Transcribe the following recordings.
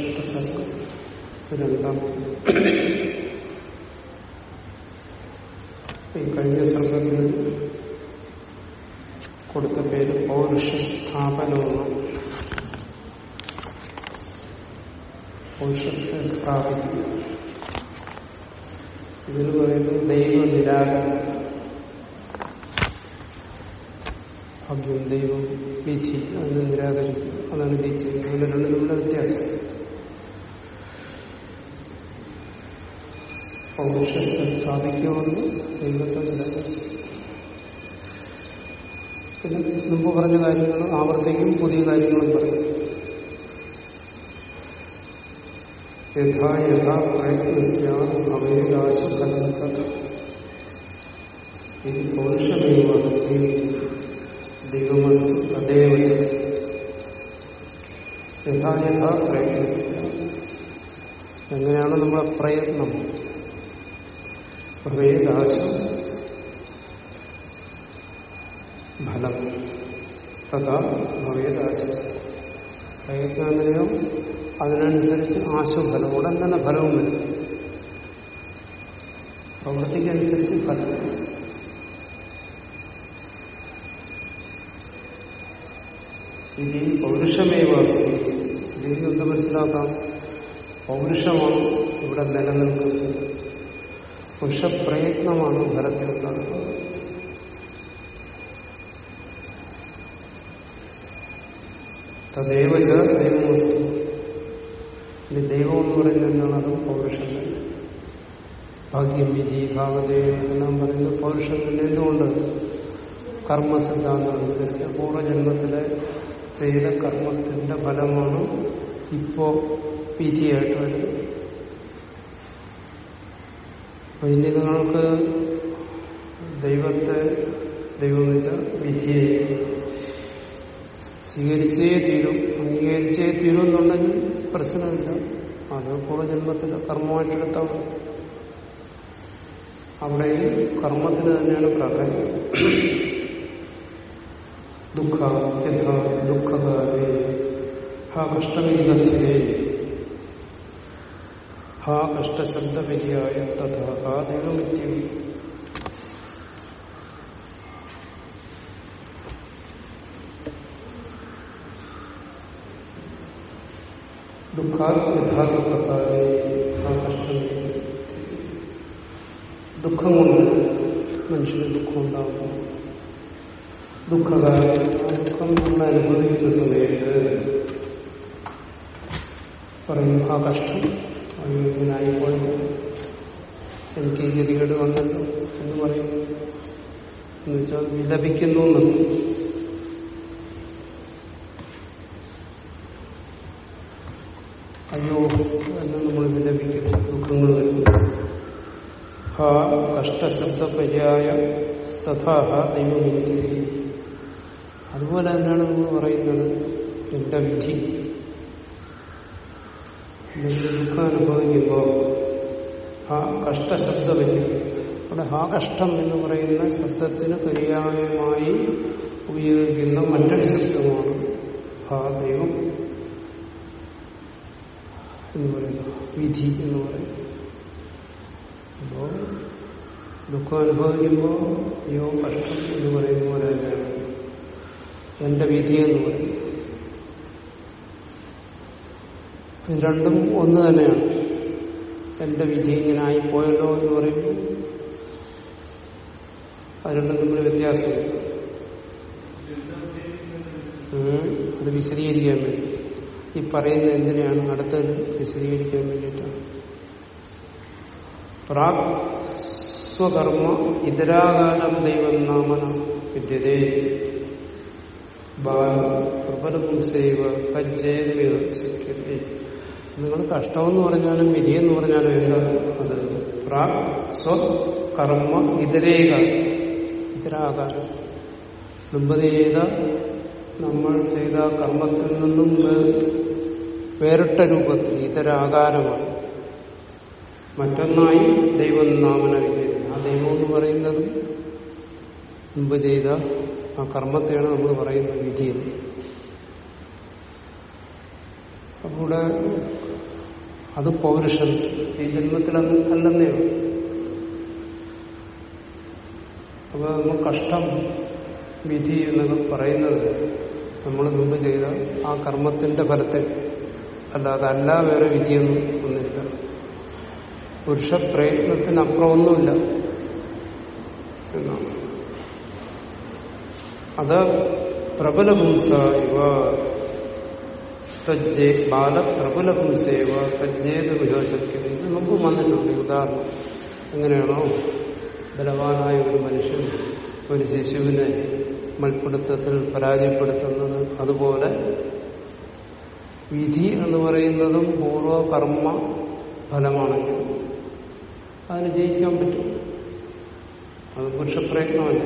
ഷഷ്ടസർഗം രണ്ടാം ഈ കഴിഞ്ഞ സർഗത്തിൽ കൊടുത്ത പേര് പൗരുഷ സ്ഥാപനമാണ് പൗരുഷത്തെ സ്ഥാപിക്കുക ഇതിന് പറയുന്നത് ദൈവ നിരാകരണം ഭാഗ്യം ദൈവം വിധി അതിനെ നിരാകരിക്കുക അതാണ് ഇത് ചെയ്യുന്നത് അങ്ങനെ രണ്ടും തമ്മിലുള്ള വ്യത്യാസം പൗരുഷത്തെ സ്ഥാപിക്കുമെന്ന് ദൈവത്തെ നിരാകരിക്കും പിന്നെ മുമ്പ് പറഞ്ഞ കാര്യങ്ങൾ ആവർത്തിക്കും പുതിയ കാര്യങ്ങളും പറയും. യഥാ യഥാ പ്രയത്നസ്യാവേദാശഫലം കഥ ഇത് പൗരുഷമേവ ദൈവമസ്തു തദേവ യഥാ യഥാ പ്രയത്നസ്യ എങ്ങനെയാണ് നമ്മളെ പ്രയത്നം. ഭവേദാശം ഫലം. തഥാ ഭവേദാശം പ്രയത്നം എങ്ങനെയോ അതിനനുസരിച്ച് ആശുഫലം ഉടൻ തന്നെ ഫലവും വരും. പ്രവൃത്തിക്കനുസരിച്ച് ഫലം. ഇനി പൗരുഷമേവാസ്തി ഇതിൽ നിന്ന് എന്ത് മനസ്സിലാക്കാം? പൗരുഷമാണ് ഇവിടെ നിലനിൽക്കുന്നത്. പുരുഷപ്രയത്നമാണ് ഫലത്തിലുണ്ടാകുന്നത് തദൈവച ദൈവമസ്തി ഇനി ദൈവം എന്ന് പറയുന്നത് അതും പൗരുഷം തന്നെ ഭാഗ്യം വിധി ഭാഗദേവം എല്ലാം പറയുന്നത് പൗരുഷം തന്നെ എന്തുകൊണ്ട്? കർമ്മസിദ്ധാന്തം അനുസരിച്ച്. പൂർവജന്മത്തിലെ ചെയ്ത കർമ്മത്തിന്റെ ഫലമാണ് ഇപ്പോ വിധിയായിട്ട് വരുന്നത്. അപ്പൊ ഇനി നിങ്ങൾക്ക് ദൈവത്തെ ദൈവം വിധിയെ സ്വീകരിച്ചേ തീരും അംഗീകരിച്ചേ തീരും എന്നുണ്ടെങ്കിൽ പ്രശ്നമില്ല. അത് പൂർവജന്മത്തിന്റെ കർമ്മമായിട്ടെടുത്താണ് അവിടെ കർമ്മത്തിന് തന്നെയാണ് പ്രാധാന്യം. ദുഃഖ യഥാ ദുഃഖകാലേ ഹാ കഷ്ടമികഥിരേ ഹാ കഷ്ടശബ്ദപര്യായ തഥാ ഹാ ദൈവമിത്യം. ദുഃഖാ യഥാ ദുഃഖകാലേ ഹാ കഷ്ടമി ദുഃഖം കൊണ്ട് മനുഷ്യന് ദുഃഖം ഉണ്ടാകുന്നു ദുഃഖകാലം ദുഃഖം നമ്മൾ അനുഭവിക്കുന്ന സമയത്ത് പറയും ആ കഷ്ടം അയ്യോ ഇങ്ങനായിപ്പോയി എനിക്ക് ഗതികേട് വന്നല്ലോ എന്ന് പറയും എന്നുവെച്ചാൽ വിലപിക്കുന്നു എന്നത് അയ്യോ എന്ന് നമ്മൾ വിലപിക്കുന്നു ദുഃഖങ്ങൾ വരുന്നു. കഷ്ടശബ്ദപര്യായ തഥാഹ ദൈവവിധി അതുപോലെ തന്നെയാണ് നമ്മൾ പറയുന്നത് എന്റെ വിധി. ദുഃഖം അനുഭവിക്കുമ്പോൾ ആ കഷ്ടശബ്ദപര്യ അവിടെ ആ കഷ്ടം എന്ന് പറയുന്ന ശബ്ദത്തിന് പര്യായമായി ഉപയോഗിക്കുന്ന മറ്റൊരു ശബ്ദമാണ് ആ ദൈവം. എന്ന് പറയുന്നത് വിധി എന്ന് പറയുന്നത്. അപ്പോ ദുഃഖം അനുഭവിക്കുമ്പോൾ അയ്യോ കഷ്ടം എന്ന് പറയുന്ന പോലെ തന്നെയാണ്. എന്റെ വിധി എന്ന് പറയും രണ്ടും ഒന്ന് തന്നെയാണ്. എന്റെ വിധി ഇങ്ങനെ ആയിപ്പോയല്ലോ എന്ന് പറയുമ്പോൾ അത് രണ്ടും തമ്മിൽ വ്യത്യാസമില്ല. ഉം. അത് വിശദീകരിക്കാൻ വേണ്ടി ഈ പറയുന്ന എന്തിനാണ് അടുത്തത് വിശദീകരിക്കാൻ വേണ്ടിയിട്ടാണ് പ്രാക് സ്വകർമ്മ ഇതരാകാലം ദൈവം നാമന വിദ്യതേ. ബാലപ്രബലപുംസൈവ തജ്ജേതയോ ശക്യത്തെ നിങ്ങൾ കഷ്ടമെന്ന് പറഞ്ഞാലും വിധിയെന്ന് പറഞ്ഞാലും എന്താ? അത് പ്രാക് സ്വകർമ്മ ഇതരേക. ഇതരാകാരം. മുമ്പത് ചെയ്ത നമ്മൾ ചെയ്ത കർമ്മത്തിൽ നിന്നും വേറിട്ട രൂപത്തിൽ ഇതരാകാരമായി മറ്റൊന്നായി ദൈവം നാമന വിജയം ആ ദൈവം എന്ന് പറയുന്നത് മുമ്പ് ചെയ്ത ആ കർമ്മത്തെയാണ് നമ്മൾ പറയുന്ന വിധി അപ്പോൾ അത് പൗരുഷൻ ഈ ജന്മത്തിൽ അല്ലെന്നേ. അപ്പൊ നമ്മൾ കഷ്ടം വിധി എന്നൊക്കെ പറയുന്നത് നമ്മൾ മുമ്പ് ചെയ്ത ആ കർമ്മത്തിന്റെ ഫലത്തെ അല്ലാതെ അല്ല വേറെ വിധിയൊന്നും ഒന്നില്ല പുരുഷ പ്രയത്നത്തിനപ്പുറം ഒന്നുമില്ല എന്നാണ്. അത് പ്രബലപുംസ ഇവ തജ്ജേ ബാല പ്രബലപുംസേവ തജ്ജേത് വിശോശിക്കും ഇത് മുമ്പ് വന്നിട്ടുണ്ട്. ഉദാഹരണം എങ്ങനെയാണോ? ബലവാനായ ഒരു മനുഷ്യൻ ഒരു ശിശുവിനെ മൽപ്പിടുത്തത്തിൽ പരാജയപ്പെടുത്തുന്നത് അതുപോലെ വിധി എന്ന് പറയുന്നതും പൂർവകർമ്മ ഫലമാണെങ്കിൽ അതിന് ജയിക്കാൻ പറ്റും. അത് പുരുഷപ്രയത്നമല്ല.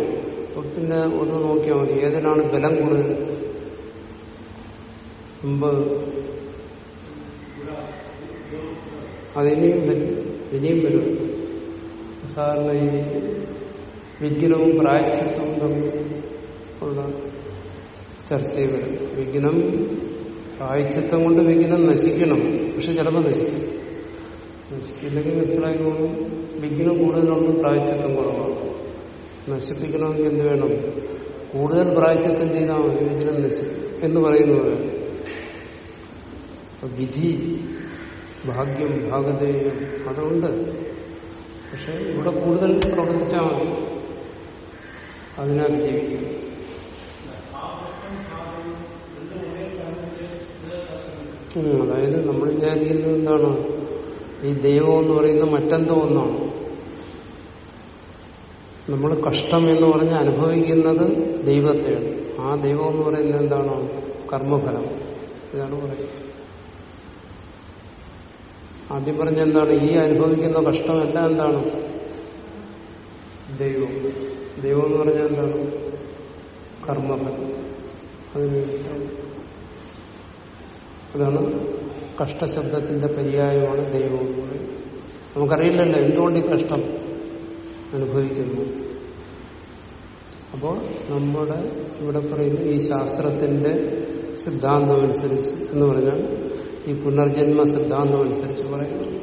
പിന്നെ ഒന്ന് നോക്കിയാൽ മതി. ഏതിനാണ് ബലം കൂടുതൽ? മുമ്പ് അതിനെയും വരും. ഇനിയും വരും. സാധാരണ ഈ വിഘ്നവും പ്രായച്ചിത്വവും തമ്മിൽ ഉള്ള ചർച്ചയിൽ വരും വിഘ്നം പ്രായച്ചിത്തം കൊണ്ട് വിഘ്നം നശിക്കണം. പക്ഷെ ചിലപ്പോൾ നശിക്കും. നശിക്കില്ലെങ്കിൽ മനസ്സിലായി പോകും വിഘ്നം കൂടുതലുണ്ട് പ്രായച്ചിത്തം കുറവാണ്. നശിപ്പിക്കണമെങ്കിൽ എന്ത് വേണം? കൂടുതൽ പ്രായച്ചിത്തം ചെയ്താൽ മതി. വിഘ്നം നശിക്കും എന്ന് പറയുന്നത് വിധി ഭാഗ്യം ഭാഗതേയം അതുകൊണ്ട് പക്ഷെ ഇവിടെ കൂടുതൽ പ്രവർത്തിച്ചാൽ മതി. അതിനാൽ ജീവിക്കും. അതായത് നമ്മൾ വിചാരിക്കുന്നത് എന്താണ്? ഈ ദൈവം എന്ന് പറയുന്നത് മറ്റെന്തോ ഒന്നാണ്. നമ്മൾ കഷ്ടം എന്ന് പറഞ്ഞ് അനുഭവിക്കുന്നത് ദൈവത്തെയാണ്. ആ ദൈവം എന്ന് പറയുന്നത് എന്താണ്? കർമ്മഫലം. ഇതാണ് പറയുന്നത്. ആദ്യം പറഞ്ഞ എന്താണ്? ഈ അനുഭവിക്കുന്ന കഷ്ടമെല്ലാം എന്താണ്? ദൈവം. ദൈവം എന്ന് പറഞ്ഞാൽ എന്താണ്? കർമ്മഫലം. അതിന് വേണ്ടിയിട്ടാണ്. അതാണ് കഷ്ടശബ്ദത്തിന്റെ പര്യായമാണ് ദൈവം എന്ന് പറയുന്നത്. നമുക്കറിയില്ലല്ലോ എന്തുകൊണ്ട് ഈ കഷ്ടം അനുഭവിക്കുന്നു. അപ്പോൾ നമ്മുടെ ഇവിടെ പറയുന്ന ഈ ശാസ്ത്രത്തിന്റെ സിദ്ധാന്തം അനുസരിച്ച് എന്ന് പറഞ്ഞാൽ ഈ പുനർജന്മ സിദ്ധാന്തം അനുസരിച്ച് പറയുന്നു.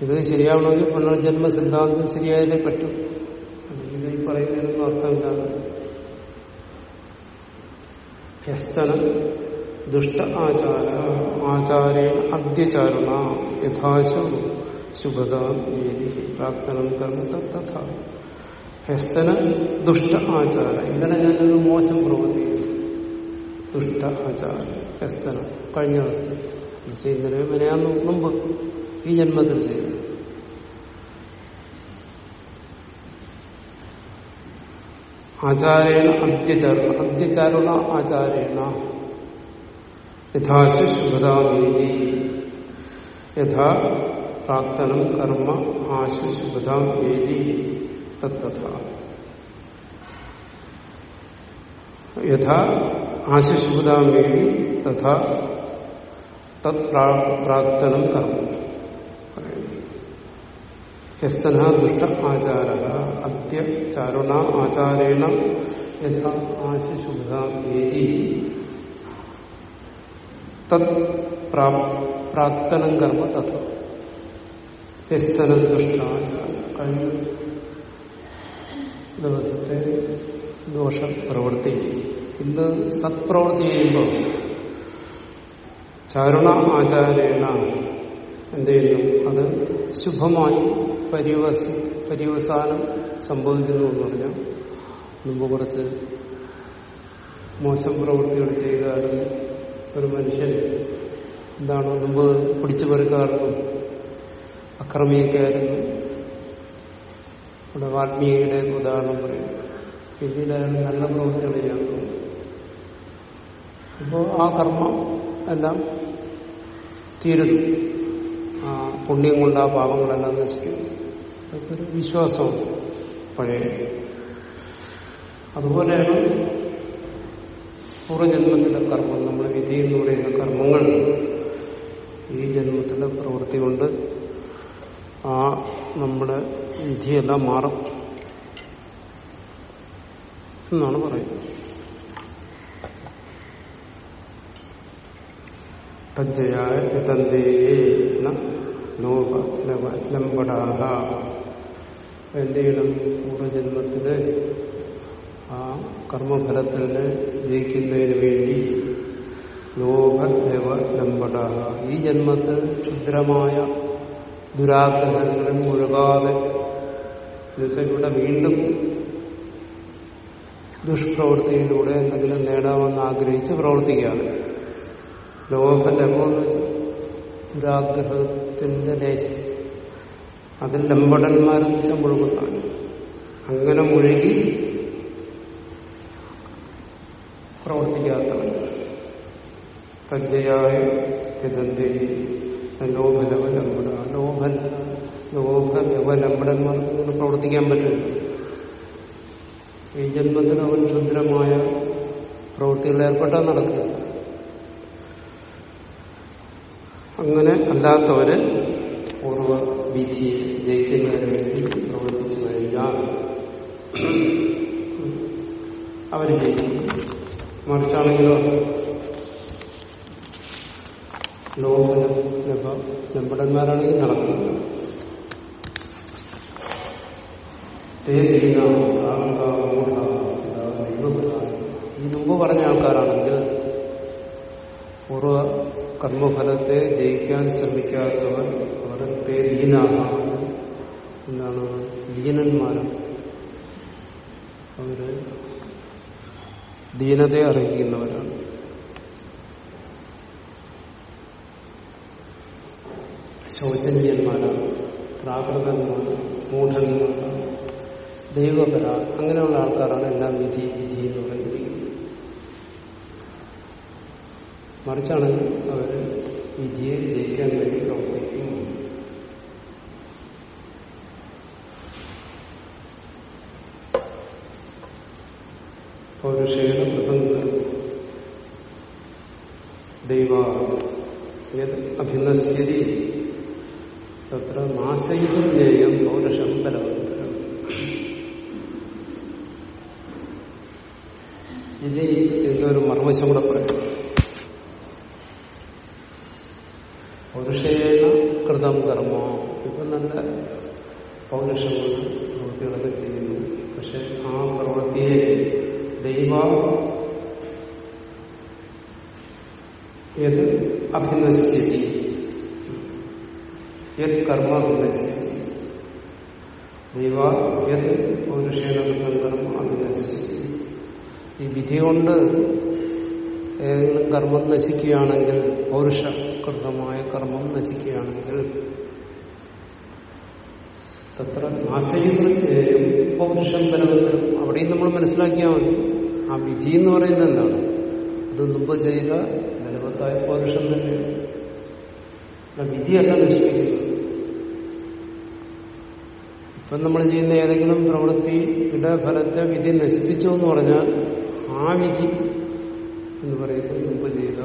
ഇത് ശരിയാവണമെങ്കിൽ പുനർജന്മ സിദ്ധാന്തം ശരിയായാലേ പറ്റും. അല്ലെങ്കിൽ ഈ പറയുന്നതിനൊന്നും അർത്ഥമില്ലാതെ. ഹ്യസ്തനം ദുഷ്ട ആചാര ആചാരേണ അദ്യചാരണ യഥാശു ശുഭത ഏതി പ്രാക്തനം കർമ്മ തഥാ ഹസ്തന ദുഷ്ട ആചാര ഇന്നലെ ഞാനൊരു മോശം പ്രവൃത്തി ചെയ്തു. ദുഷ്ട ആചാര ഹസ്തന കഴിഞ്ഞ അവസ്ഥ എന്നുവെച്ചാൽ ഇന്നലെ വരെയാന്ന് മുമ്പ് ഈ ജന്മത്തിൽ ചെയ്തു ആചാരേണ അദ്യചാരണ അദ്യചാരണ ആചാരേണ യഥാശു ശുഭതാമേതി യഥാ പ്രാക്തനം കർമ്മ ആശു ശുഭതാമേതി തത്തഥ യഥാ ആശു ശുഭതാമേതി തഥാ തത് പ്രാക്തനം കർമ്മ ഹസ്തന ദുഷ്ട ആചാര അദ്യ ചാരുണ ആചാരേണ യഥാ ആശു ശുഭതാമേതി തത് കർമ്മ തഥം. ദുഷ്ടാചാര കഴിഞ്ഞ. ദിവസത്തെ ദോഷ പ്രവൃത്തി ഇന്ന് സത്പ്രവൃത്തി ചെയ്യുമ്പോൾ ചാരുണ ആചാരേണ എന്ത് ചെയ്യുന്നു? അത് ശുഭമായി പര്യവസ പര്യവസാനം സംഭവിക്കുന്നു എന്ന് പറഞ്ഞാൽ മുമ്പ് കുറച്ച് മോശം പ്രവൃത്തികൾ ചെയ്താലും ഒരു മനുഷ്യൻ എന്താണ് മുമ്പ് പിടിച്ചു പെറുക്കാറുണ്ട്. അക്രമിയൊക്കെ ആയിരുന്നു. ഇവിടെ വാൽമീകിയുടെ ഉദാഹരണം പറയും. പിന്നീട് അയാൾ നല്ല പ്രവൃത്തികൾ ചെയ്യാൻ അപ്പോൾ ആ കർമ്മം എല്ലാം തീരുന്നു. ആ പുണ്യം കൊണ്ട് ആ പാപങ്ങളെല്ലാം നശിക്കുന്നു. അതൊക്കെ ഒരു വിശ്വാസമാണ് പഴയ. അതുപോലെയാണ് പൂർവജന്മത്തിലെ കർമ്മം നമ്മൾ വിധി എന്ന് പറയുന്ന കർമ്മങ്ങൾ ഈ ജന്മത്തിലെ പ്രവൃത്തി കൊണ്ട് ആ നമ്മുടെ വിധിയെല്ലാം മാറും എന്നാണ് പറയുന്നത്. തജ്ജയായ പൂർവജന്മത്തിലെ ആ കർമ്മഫലത്തിന് ജയിക്കുന്നതിന് വേണ്ടി ലോകദേവ ലംബട ഈ ജന്മത്തിൽ ക്ഷുദ്രമായ ദുരാഗ്രഹങ്ങളിൽ എന്നുവെച്ചാൽ ഇവിടെ വീണ്ടും ദുഷ്പ്രവൃത്തിയിലൂടെ എന്തെങ്കിലും നേടാമെന്ന് ആഗ്രഹിച്ച് പ്രവർത്തിക്കുകയാണ്. ലോകലംബം എന്ന് വെച്ചാൽ ദുരാഗ്രഹത്തിന്റെ ദേശം. അതിൽ ലംബടന്മാരെന്ന് വെച്ചാൽ മുഴുകുന്നതാണ്. അങ്ങനെ മുഴുകി പ്രവർത്തിക്കാത്തവൻ. തജ്ജയായ യഥന്തേ ലോഭലവലംബട ലോഭൻ ലോഭ ലവലംബടന്മാർക്ക് ഇങ്ങനെ പ്രവർത്തിക്കാൻ പറ്റില്ല. ഈ ജന്മത്തിൽ അവൻ ക്ഷുദ്രമായ പ്രവൃത്തികളിൽ ഏർപ്പെട്ടാൽ നടക്കുക. അങ്ങനെ അല്ലാത്തവര് പൂർവ വിധി ജയിക്കുന്നതിന് വേണ്ടി പ്രവർത്തിച്ചു കഴിഞ്ഞാൽ അവർ ജയിക്കും. മറിച്ചാണെങ്കിലോ? ലംബടന്മാരാണെങ്കിൽ നടക്കുന്നില്ല. ഈ മുമ്പ് പറഞ്ഞ ആൾക്കാരാണെങ്കിൽ പൂർവ കർമ്മഫലത്തെ ജയിക്കാൻ ശ്രമിക്കാത്തവർ അവർ ലീനാണ് എന്താണ് ലീനന്മാരും അവർ ദീനതയെ അറിയിക്കുന്നവരാണ്. ശൗചന്യന്മാരാണ് പ്രാകൃതന്മാരാണ് മൂഢന്മാരാണ് ദൈവപര അങ്ങനെയുള്ള ആൾക്കാരാണ് എല്ലാം വിധി വിധി എന്ന് പറഞ്ഞിരിക്കുന്നത്. മറിച്ചാണെങ്കിൽ അവർ വിധിയെ ജയിക്കാൻ വേണ്ടി പ്രവർത്തിക്കും ദൈവ അഭിനശ്യതി തത്ര നാശയിതും ജ്ഞേയം പൗരുഷം ബലവന്തരം ഇനി ഇതിന്റെ ഒരു മർമ്മശം കൂടെ പറയാം പൗരുഷേണ കൃതം കർമ്മ ഇപ്പൊ നല്ല പൗരുഷങ്ങൾ പ്രവൃത്തികളൊക്കെ ചെയ്യുന്നു പക്ഷെ ആ പ്രവൃത്തിയെ ദൈവ യത് അഭിനശ്യതി യത് കർമ്മ വിനശ്യതി ദൈവ യത് പൗരുഷേണ കർമ്മ വിനശ്യതി ഈ വിധി കൊണ്ട് ഏതെങ്കിലും കർമ്മം നശിക്കുകയാണെങ്കിൽ പൗരുഷകൃതമായ കർമ്മം നശിക്കുകയാണെങ്കിൽ തത്ര നാശയുദ്ധം പൗരുഷം ബലവന്തരം അവിടെയും നമ്മൾ മനസ്സിലാക്കിയാൽ മതി. ആ വിധി എന്ന് പറയുന്നത് എന്താണ്? അത് മുമ്പ് ചെയ്ത ബലവത്തായ പൗരുഷം തന്നെയാണ് വിധിയല്ല നശിപ്പിക്കുന്നത് ഇപ്പം നമ്മൾ ചെയ്യുന്ന ഏതെങ്കിലും പ്രവൃത്തിയുടെ ഫലത്തെ വിധി നശിപ്പിച്ചു എന്ന് പറഞ്ഞാൽ ആ വിധി എന്ന് പറയുന്നത് മുമ്പ് ചെയ്ത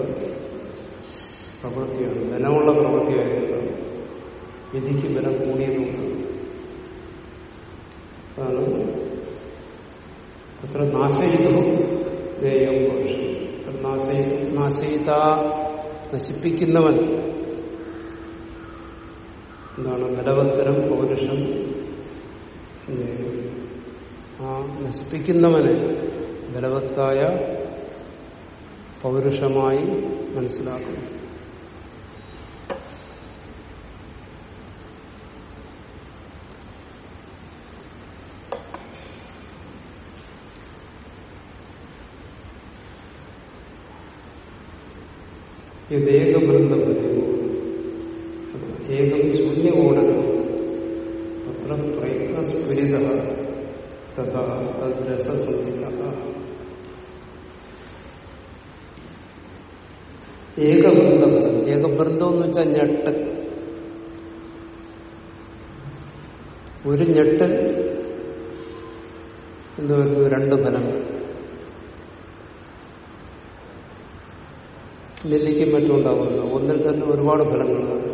പ്രവൃത്തിയാണ്. ബലമുള്ള പ്രവൃത്തിയായിരുന്നു വിധിക്ക് ബലം കൂടിയതുകൊണ്ട് അതാണ് അത്ര നാശയിതവും ദേയം നാശയിത നശിപ്പിക്കുന്നവൻ. എന്താണ് നിലവത്തരം പൗരുഷം? ആ നശിപ്പിക്കുന്നവനെ ബലവത്തായ പൗരുഷമായി മനസ്സിലാക്കുന്നു. യഥേകവൃന്ദപരയോ ഏകം ശൂന്യകോടനം അത്ര പ്രയത്നസ്ഫുരിത തഥാ തദ്രസസംഹിത. ഏകവൃന്ദം. ഏകവൃന്ദം എന്ന് വെച്ചാൽ ഞെട്ട്. ഒരു ഞെട്ടൽ എന്ത് വരുന്നു രണ്ട് ഫലങ്ങൾ. നെല്ലിക്കും മറ്റും ഉണ്ടാവുമല്ലോ. ഒന്നിൽ തന്നെ ഒരുപാട് ഫലങ്ങളാണ്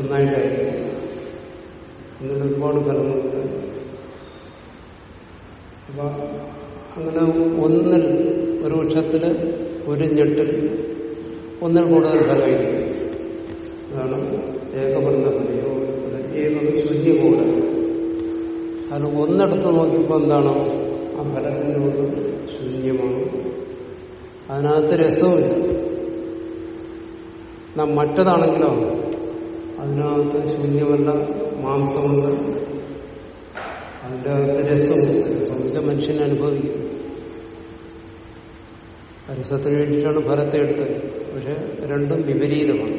ഒന്നായിട്ടായിരിക്കും ഒന്നിൽ ഒരുപാട് ഫലങ്ങളുണ്ട് അപ്പൊ അങ്ങനെ ഒന്നിൽ ഒരു വൃക്ഷത്തിൽ ഒരു ഞെട്ടിൽ ഒന്നിൽ കൂടുതൽ ഫലമായിരിക്കും. അതാണ് ഏകബന്ധ ഏകം പോലെ അത് ഒന്നെടുത്ത് നോക്കിയപ്പോൾ എന്താണ്? ആ ഫലത്തിന്റെ ഉള്ളിൽ ശൂന്യമാണ്. അതിനകത്ത് രസവുമില്ല നാം മറ്റതാണെങ്കിലോ അതിനകത്ത് ശൂന്യമല്ല മാംസമുണ്ട്. അതിന്റെ അകത്ത് രസമുണ്ട്. രസം മനുഷ്യനെ അനുഭവിക്കും. രസത്തിന് വേണ്ടിയിട്ടാണ് ഫലത്തെ എടുത്തത്. പക്ഷെ രണ്ടും വിപരീതമാണ്.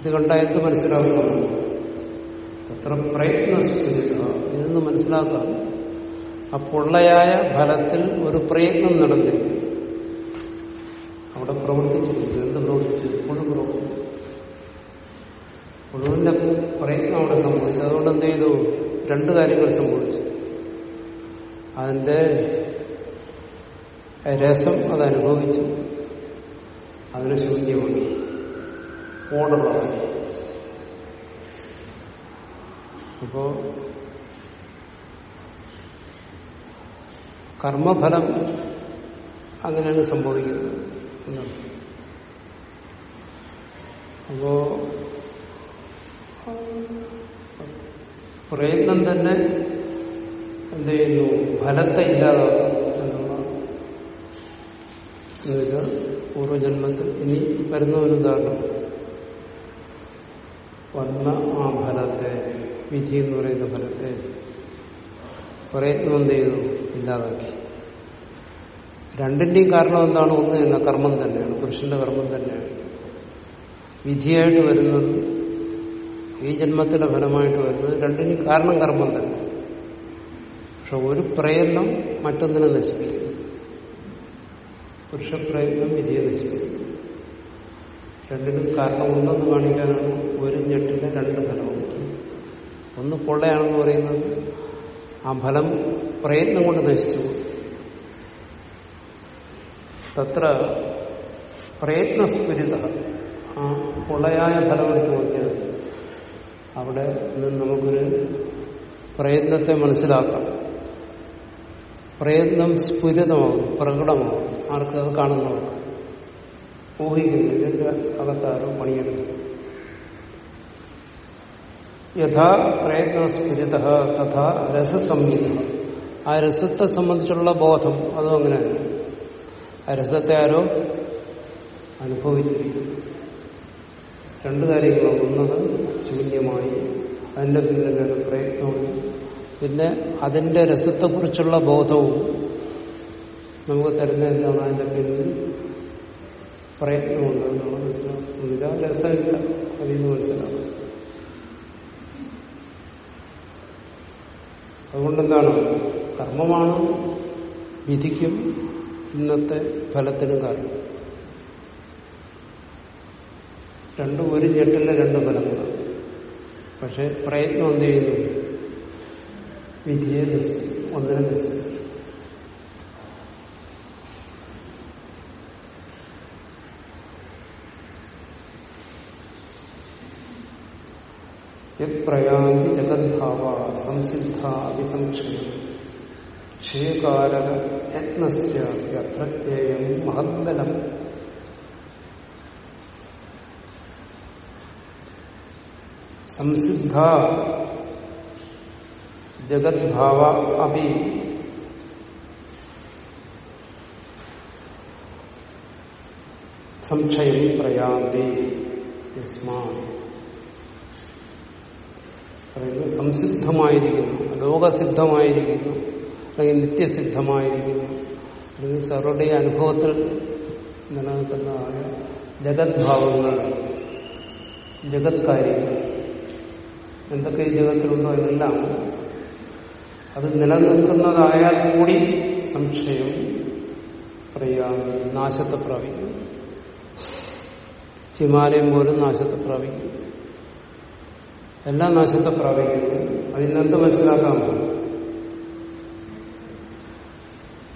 ഇത് കണ്ടായത് മനസ്സിലാക്കണം? എത്ര പ്രയത്ന പ്രയത്നസ്ഫുരിത ഇതെന്ന് മനസ്സിലാക്കാം ആ പൊള്ളയായ ഫലത്തിൽ ഒരു പ്രയത്നം നടന്നിരിക്കും അവിടെ പ്രവർത്തിച്ചിട്ടുണ്ട് എന്ത് പ്രവർത്തിച്ചു പുഴു പ്രവർത്തിച്ചു പുഴുവിന്റെ പ്രയത്നം അവിടെ സംഭവിച്ചു അതുകൊണ്ട് എന്ത് ചെയ്തു രണ്ട് കാര്യങ്ങൾ സംഭവിച്ചു. അതിന്റെ രസം അത് അനുഭവിച്ചു. അതിനെ ശൂന്യമായി ഓടുള്ളതായി അപ്പോ കർമ്മഫലം അങ്ങനെയാണ് സംഭവിക്കുന്നത്. അപ്പോ പ്രയത്നം തന്നെ എന്ത് ചെയ്യുന്നു? ഫലത്തെ ഇല്ലാതാക്കും എന്നുള്ളതാണ് എന്നുവെച്ചാൽ പൂർവജന്മത്തിൽ ഇനി വരുന്ന ഒരു ഉദാഹരണം. വന്ന ആ ഫലത്തെ വിധി എന്ന് പറയുന്ന ഫലത്തെ പ്രയത്നം എന്ത് ചെയ്തു? ഇല്ലാതാക്കി. രണ്ടിന്റെയും കാരണം എന്താണ്? ഒന്ന് എന്ന കർമ്മം തന്നെയാണ്. പുരുഷന്റെ കർമ്മം തന്നെയാണ്. വിധിയായിട്ട് വരുന്നത് ഈ ജന്മത്തിന്റെ ഫലമായിട്ട് വരുന്നത് രണ്ടിനും കാരണം കർമ്മം തന്നെ. പക്ഷെ ഒരു പ്രയത്നം മറ്റൊന്നിനെ നശിപ്പിക്കും. പുരുഷപ്രയത്നം വിധിയെ നശിപ്പിക്കും. രണ്ടിനും കാരണമുണ്ടെന്ന് കാണിക്കാനാണ് ഒരു ഞെട്ടിന്റെ രണ്ട് ഫലമുണ്ട് ഒന്ന് പൊള്ളയാണെന്ന് പറയുന്നത് ആ ഫലം പ്രയത്നം കൊണ്ട് നശിച്ചു തത്ര പ്രയത്നസ്ഫുരിത ആ പൊള്ളയായ ഫലമെടുത്ത് നോക്കിയാൽ അവിടെ നിന്ന് നമുക്കൊരു പ്രയത്നത്തെ മനസ്സിലാക്കാം. പ്രയത്നം സ്ഫുരിതമാകും പ്രകടമാകും. ആർക്കത് കാണുന്നവർക്ക് ഊഹിക്കുന്നു ഇതിന്റെ അകത്താരോ പണിയെടുക്കും. യഥാ പ്രയത്ന സ്ഫുരിത തഥാ രസസംഹിത. ആ രസത്തെ സംബന്ധിച്ചുള്ള ബോധം അതും അങ്ങനെ ആ രസത്തെ ആരോ അനുഭവിച്ചിരിക്കുന്നു. രണ്ടു കാര്യങ്ങളാണ്. ഒന്നത് ശൂന്യമായി അതിന്റെ പിന്നിലൊരു പ്രയത്നവും പിന്നെ അതിന്റെ രസത്തെക്കുറിച്ചുള്ള ബോധവും നമുക്ക് തരുന്ന എന്താണ് അതിന്റെ പിന്നിൽ പ്രയത്നമുണ്ട് എന്നുള്ള മനസ്സിലാക്കും രസമില്ല. അതിൽ മനസ്സിലാക്കും അതുകൊണ്ടെന്താണ്? കർമ്മമാണ് വിധിക്കും ഇന്നത്തെ ഫലത്തിനും കാരണം. രണ്ടും ഒരു ഞെട്ടിലെ രണ്ട് ഫലങ്ങളാണ്. പക്ഷെ പ്രയത്നം എന്ത് ചെയ്യുന്നു? വിധിയെ ഒന്നിനെ നശിപ്പിക്കും യത്പ്രയാന്തി ജഗദ്ഭാവ സംസിദ്ധ അഭിസംക്ഷയം ക്ഷയകാരക യത്നസ്യ യത്രജ്ഞേയം മഹദ്ബലം സംസിദ്ധ ജഗദ്ഭാവ അഭി സംശയം പ്രയാന്തി യസ്മാ പറയുന്നത് സംസിദ്ധമായിരിക്കുന്നു ലോകസിദ്ധമായിരിക്കുന്നു അല്ലെങ്കിൽ നിത്യസിദ്ധമായിരിക്കുന്നു അല്ലെങ്കിൽ സർവരുടെയും അനുഭവത്തിൽ നിലനിൽക്കുന്നതായ ജഗദ്ഭാവങ്ങൾ ജഗത് കാര്യങ്ങൾ എന്തൊക്കെ ഈ ജഗത്തിലുണ്ടോ എല്ലാം അത് നിലനിൽക്കുന്നതായാൽ കൂടി സംശയം പറയാം നാശത്തെ പ്രാപിക്കും ഹിമാലയം പോലും നാശത്തെ പ്രാപിക്കും എല്ലാം നാശത്തെ പ്രാപിക്കുന്നു അതിനെന്ത് മനസ്സിലാക്കാമോ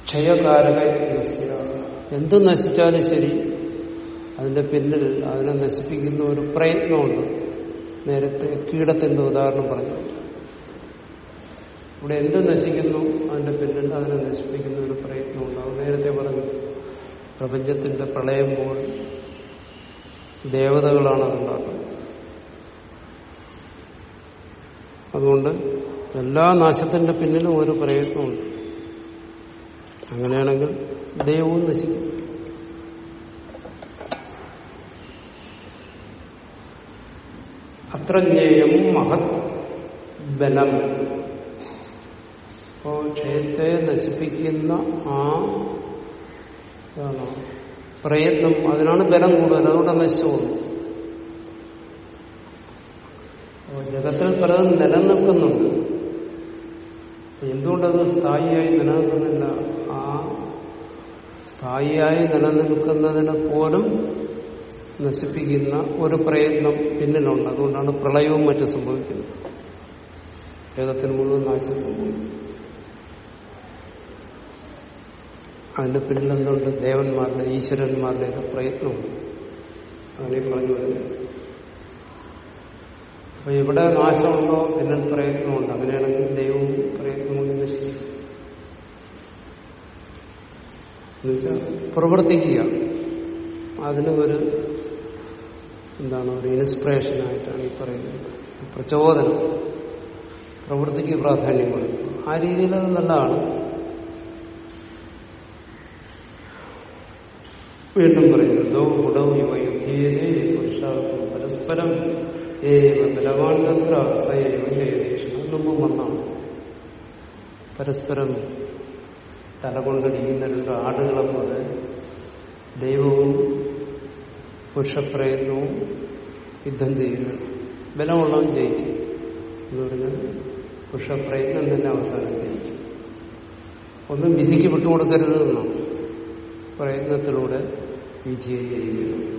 ക്ഷയകാരക എന്ത് നശിച്ചാലും ശരി. അതിന്റെ പിന്നിൽ അതിനെ നശിപ്പിക്കുന്ന ഒരു പ്രയത്നമുണ്ട്. നേരത്തെ കീടത്തിന്റെ ഉദാഹരണം പറഞ്ഞു. ഇവിടെ എന്ത് നശിക്കുന്നു? അതിന്റെ പിന്നിൽ അതിനെ നശിപ്പിക്കുന്ന ഒരു പ്രയത്നമുണ്ട് ഉണ്ടാവും. നേരത്തെ പറഞ്ഞു പ്രപഞ്ചത്തിന്റെ പ്രളയം പോൽ ദേവതകളാണ് അതുണ്ടാക്കുന്നത് അതുകൊണ്ട് എല്ലാ നാശത്തിന്റെ പിന്നിലും ഒരു പ്രയത്നമുണ്ട്. അങ്ങനെയാണെങ്കിൽ ദൈവവും നശിക്കും. അത്ര ജ്ഞേയം മഹത് ബലം അപ്പോ ക്ഷയത്തെ നശിപ്പിക്കുന്ന ആ പ്രയത്നം. അതിനാണ് ബലം കൂടുതൽ. അതുകൊണ്ട് നശിച്ചു പോകുന്നു. അപ്പോൾ ജഗത്തിൽ പലതും നിലനിൽക്കുന്നുണ്ട്. എന്തുകൊണ്ടത് സ്ഥായിയായി നിലനിൽക്കുന്നില്ല? ആ സ്ഥായിയായി നിലനിൽക്കുന്നതിന് പോലും നശിപ്പിക്കുന്ന ഒരു പ്രയത്നം പിന്നിലുണ്ട്. അതുകൊണ്ടാണ് പ്രളയവും മറ്റും സംഭവിക്കുന്നത്. ഏകത്തിന് മുഴുവൻ നാശം സംഭവിക്കുന്നു. അതിന്റെ പിന്നിൽ എന്തുകൊണ്ട് ദേവന്മാരുടെ ഈശ്വരന്മാരുടെ ഒക്കെ പ്രയത്നമുണ്ട്. അങ്ങനെ പറഞ്ഞു വരുന്നത് അപ്പൊ എവിടെ നാശമുണ്ടോ? പിന്നിൽ പ്രയത്നമുണ്ട്. അങ്ങനെയാണെങ്കിൽ ദൈവവും പ്രയത്നമുണ്ട് എന്നുവെച്ചാൽ പ്രവർത്തിക്കുക. അതിന് ഒരു എന്താണ് ഒരു ഇൻസ്പിറേഷനായിട്ടാണ് ഈ പറയുന്നത്. പ്രചോദനം. പ്രവൃത്തിക്ക് പ്രാധാന്യം കൊടുക്കും ആ രീതിയിൽ അത് നല്ലതാണ്. വീണ്ടും പറയുന്നത് ഉടവ് യുവ യുദ്ധേനേ പരസ്പരം ബലവാൻ തത്ര സയേഷം മുമ്പ് വന്നാണ് പരസ്പരം തലകൊണ്ടടിക്കുന്ന രണ്ട് ആടുകളെ പോലെ ദൈവവും പുരുഷപ്രയത്നവും യുദ്ധം ചെയ്യുകയാണ് ബലമുള്ളവൻ ജയിക്കും. എന്ന് പറഞ്ഞാൽ പുരുഷപ്രയത്നം തന്നെ അവസാനം ജയിക്കും. ഒന്നും വിധിക്ക് വിട്ടുകൊടുക്കരുത് എന്നാണ് പ്രയത്നത്തിലൂടെ വിധിയെ ചെയ്യുക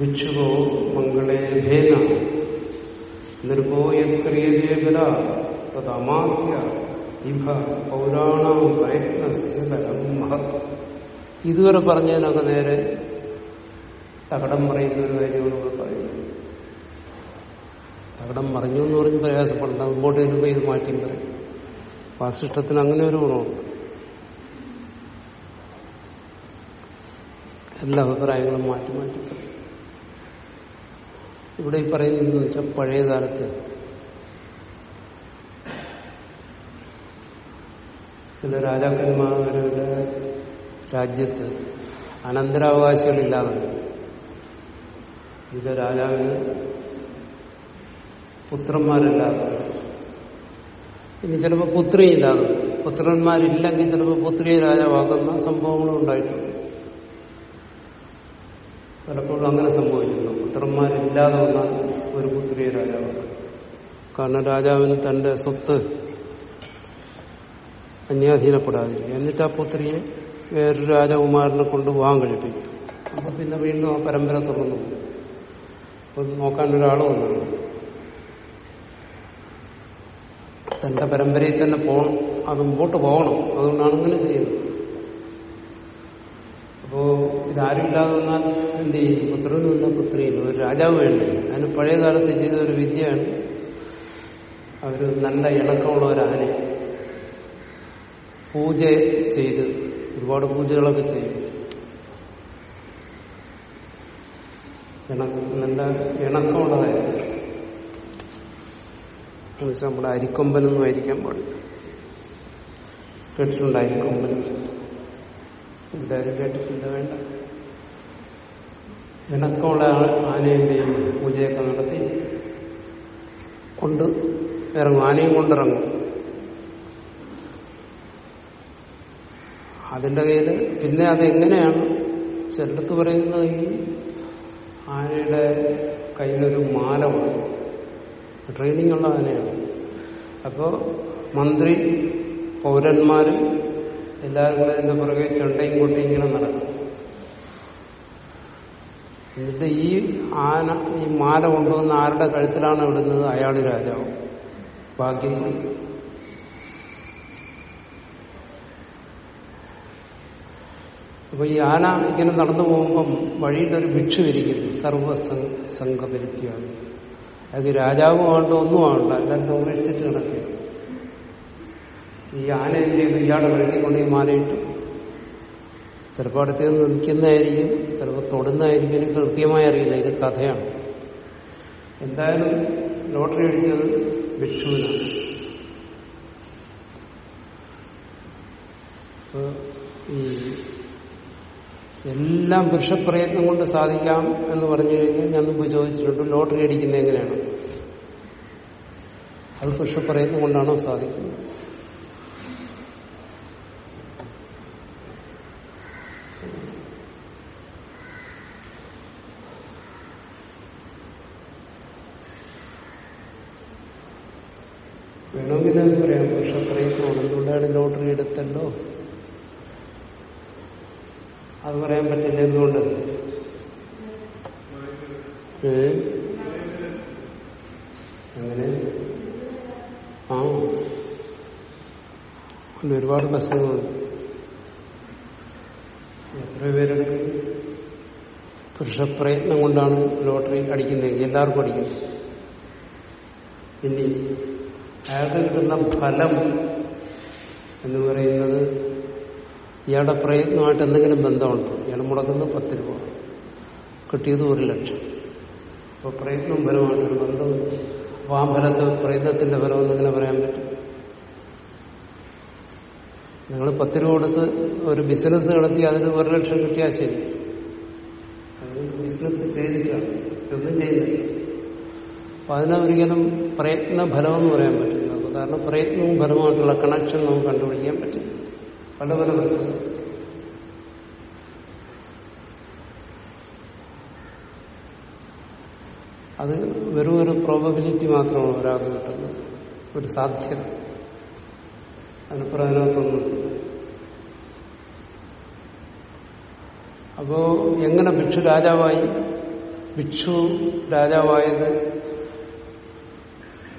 ഭിക്ഷുവോ മംഗളേഭേന ബല തത് തദമാത്യ. ഇഭ പൗരാണ പ്രയത്നസ്ഥലം ഇതുവരെ പറഞ്ഞതിനൊക്കെ നേരെ തകടം പറയുന്ന ഒരു കാര്യമാണ് ഇവിടെ പറയുന്നത്. തകടം പറഞ്ഞു എന്ന് പറഞ്ഞ് പ്രയാസപ്പെടണ്ട. മുമ്പോട്ട് വരുമ്പോൾ ഇത് മാറ്റിയും പറയും. വാസിഷ്ടത്തിന് അങ്ങനെ ഒരു ഗുണമുണ്ട്. എല്ലാ അഭിപ്രായങ്ങളും മാറ്റി മാറ്റി പറയും. ഇവിടെ ഈ പറയുന്നതെന്ന് വെച്ചാൽ പഴയ കാലത്ത് ചില രാജാക്കന്മാരുടെ രാജ്യത്ത് അനന്തരാവകാശികളില്ലാതെ ഇത് രാജാവിന് പുത്രന്മാരില്ലാതെ. ഇനി ചിലപ്പോൾ പുത്രിയില്ലാതെ. പുത്രന്മാരില്ലെങ്കിൽ ചിലപ്പോൾ പുത്രിയെ രാജാവാക്കുന്ന സംഭവങ്ങളും ഉണ്ടായിട്ടുണ്ട്. പലപ്പോഴും അങ്ങനെ സംഭവിച്ചിരുന്നു പുത്രന്മാരില്ലാതെ വന്നാൽ ഒരു പുത്രിയെ രാജാവാക്കും. കാരണം രാജാവിന് തന്റെ സ്വത്ത് അന്യാധീനപ്പെടാതിരിക്കും എന്നിട്ട് ആ പുത്രിയെ വേറൊരു രാജകുമാരനെ കൊണ്ട് വിവാഹം കഴിപ്പിക്കും. അപ്പൊ പിന്നെ വീണ്ടും ആ പരമ്പര തുറന്നു. അപ്പൊ നോക്കാൻ ഒരാൾ വന്നു. തന്റെ പരമ്പരയിൽ തന്നെ പോകണം അത് മുമ്പോട്ട് പോകണം. അതുകൊണ്ടാണ് ഇങ്ങനെ ചെയ്യുന്നത്. അപ്പോ ഇതാരുമില്ലാതെ വന്നാൽ എന്ത് ചെയ്യും? പുത്രനുമില്ല പുത്രിയില്ല ഒരു രാജാവ് വേണ്ടേ? അതിന് പഴയ കാലത്ത് ചെയ്ത ഒരു വിദ്യയാണ്. അവർ നല്ല ഇണക്കമുള്ളവരാനെ പൂജ ചെയ്ത് ഒരുപാട് പൂജകളൊക്കെ ചെയ്തു നല്ല ഇണക്കമുള്ളതായിരുന്നു എന്നുവെച്ചാൽ നമ്മുടെ അരിക്കൊമ്പനൊന്നും ആയിരിക്കാൻ പാടില്ല. കേട്ടിട്ടുണ്ട് അരിക്കൊമ്പൻ? എന്തായാലും കേട്ടിട്ടില്ല വേണ്ട. ഇണക്കമുള്ള ആനയുടെയും പൂജയൊക്കെ നടത്തി കൊണ്ട് ഇറങ്ങും. ആനയും കൊണ്ടിറങ്ങും. അതിന്റെ കയ്യിൽ പിന്നെ അതെങ്ങനെയാണ് ചിലടത്ത് പറയുന്നത് ഈ ആനയുടെ കയ്യിലൊരു മാല ഉണ്ട് ട്രെയിനിങ് ഉള്ള ആനയാണ്. അപ്പോൾ മന്ത്രി പൗരന്മാരും എല്ലാവരും കൂടെ ഇതിന്റെ പുറകെ ചുണ്ടയും കൂട്ടിയും ഇങ്ങനെ നടക്കും. എന്നിട്ട് ഈ ആന ഈ മാല കൊണ്ടുവന്ന ആരുടെ കഴുത്തിലാണ് ഇടുന്നത്? അയാൾ രാജാവ്. ഭാഗ്യം അപ്പൊ ഈ ആന ഇങ്ങനെ നടന്നു പോകുമ്പം വഴിയിലൊരു ഭിക്ഷു ഇരിക്കുന്നു. സർവസംഘപരിത്യാണ് അത് രാജാവും ആണ്ട് ഒന്നും ആണ്ട എല്ലാം സംരക്ഷിച്ച് കിടക്കുക ഈ ആന എന്ത് ചെയ്തു ഇയാളെ കഴുകിക്കൊണ്ട് ഈ മാലയിട്ടു ചിലപ്പോൾ അടുത്ത് നിൽക്കുന്നതായിരിക്കും ചിലപ്പോൾ തൊടുന്നതായിരിക്കും. എനിക്ക് കൃത്യമായി അറിയില്ല. ഇത് കഥയാണ്. എന്തായാലും ലോട്ടറി അടിച്ചത് ഭിക്ഷുവിനാണ് ഈ എല്ലാം പുരുഷപ്രയത്നം കൊണ്ട് സാധിക്കാം എന്ന് പറഞ്ഞു കഴിഞ്ഞാൽ ഞാൻ മുമ്പ് ചോദിച്ചിട്ടുണ്ട് ലോട്ടറി അടിക്കുന്നത് എങ്ങനെയാണ്? അത് പുരുഷപ്രയത്നം കൊണ്ടാണോ സാധിക്കുന്നത്? വേണമെങ്കിൽ പറയാം പ്രയത്നം എന്തുകൊണ്ടാണ് ലോട്ടറി എടുത്തല്ലോ. അത് പറയാൻ പറ്റില്ല എന്തുകൊണ്ട്? അങ്ങനെ ആ. ഒരുപാട് പ്രശ്നങ്ങളുണ്ട്. എത്ര പേരൊക്കെ പുരുഷപ്രയത്നം കൊണ്ടാണ് ലോട്ടറി അടിക്കുന്നത്. എല്ലാവർക്കും അടിക്കും. ഇനി അയാൾക്ക് കിട്ടുന്ന ഫലം എന്ന് പറയുന്നത് ഇയാളുടെ പ്രയത്നമായിട്ട് എന്തെങ്കിലും ബന്ധമുണ്ടോ? ഇയാൾ മുടക്കുന്നത് പത്ത് രൂപ. കിട്ടിയത് ഒരു ലക്ഷം. അപ്പോൾ പ്രയത്നം ഫലമായിട്ടൊരു ബന്ധമില്ല അപ്പോൾ ആ ഫലത്തെ പ്രയത്നത്തിന്റെ ഫലം എന്നിങ്ങനെ പറയാൻ പറ്റും. നിങ്ങൾ പത്ത് രൂപ കൊടുത്ത് ഒരു ബിസിനസ് നടത്തി അതിന് ഒരു ലക്ഷം കിട്ടിയാൽ ശരി. ബിസിനസ് ചെയ്തിട്ടാണ് ഒന്നും അപ്പൊ അതിനൊരിക്കലും പ്രയത്ന ഫലമെന്ന് പറയാൻ പറ്റില്ല. കാരണം പ്രയത്നവും ഫലമായിട്ടുള്ള കണക്ഷൻ നമുക്ക് കണ്ടുപിടിക്കാൻ പല പല അത് വെറും ഒരു പ്രോബബിലിറ്റി മാത്രമാണ് ഒരാൾക്ക് കിട്ടുന്നത്. ഒരു സാധ്യത. അതിനപ്പുറം അതിനകത്തൊന്നും അപ്പോ എങ്ങനെ ഭിക്ഷു രാജാവായി? ഭിക്ഷു രാജാവായത്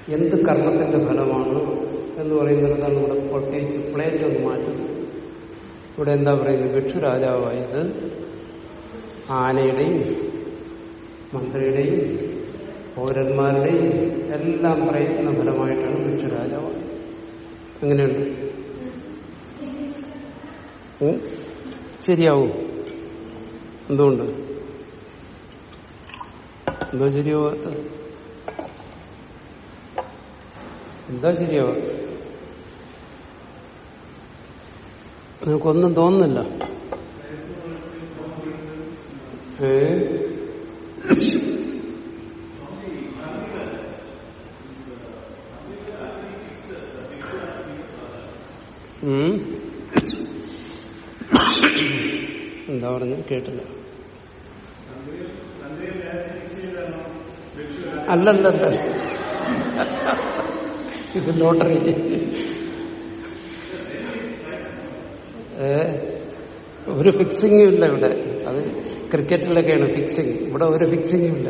എന്ത് കർമ്മത്തിന്റെ ഫലമാണ് എന്ന് പറയുന്നിടത്താണ് ഇവിടെ പ്രത്യേകിച്ച് പ്ലേറ്റ് ഒന്ന് മാറ്റുന്നത്. ഇവിടെ എന്താ പറയുന്നത്? ഭിക്ഷു രാജാവായത് ആനയുടെയും മന്ത്രിയുടെയും പൗരന്മാരുടെയും എല്ലാം പറയുന്ന ഫലമായിട്ടാണ് ഭിക്ഷു രാജാവ് എങ്ങനെയുണ്ട്? ഉം? ശരിയാവും. എന്തുകൊണ്ട്? എന്തോ ശരിയാവാത്ത എന്താ ശരിയാവാത്ത നിനക്കൊന്നും തോന്നുന്നില്ല. ഏ? എന്താ പറഞ്ഞു? കേട്ടില്ല. അല്ലല്ലല്ല. ഇത് ലോട്ടറി ഏ ഒരു ഫിക്സിംഗ് ഇല്ല ഇവിടെ. അത് ക്രിക്കറ്റിലൊക്കെയാണ് ഫിക്സിംഗ് ഇവിടെ ഒരു ഫിക്സിംഗ് ഇല്ല.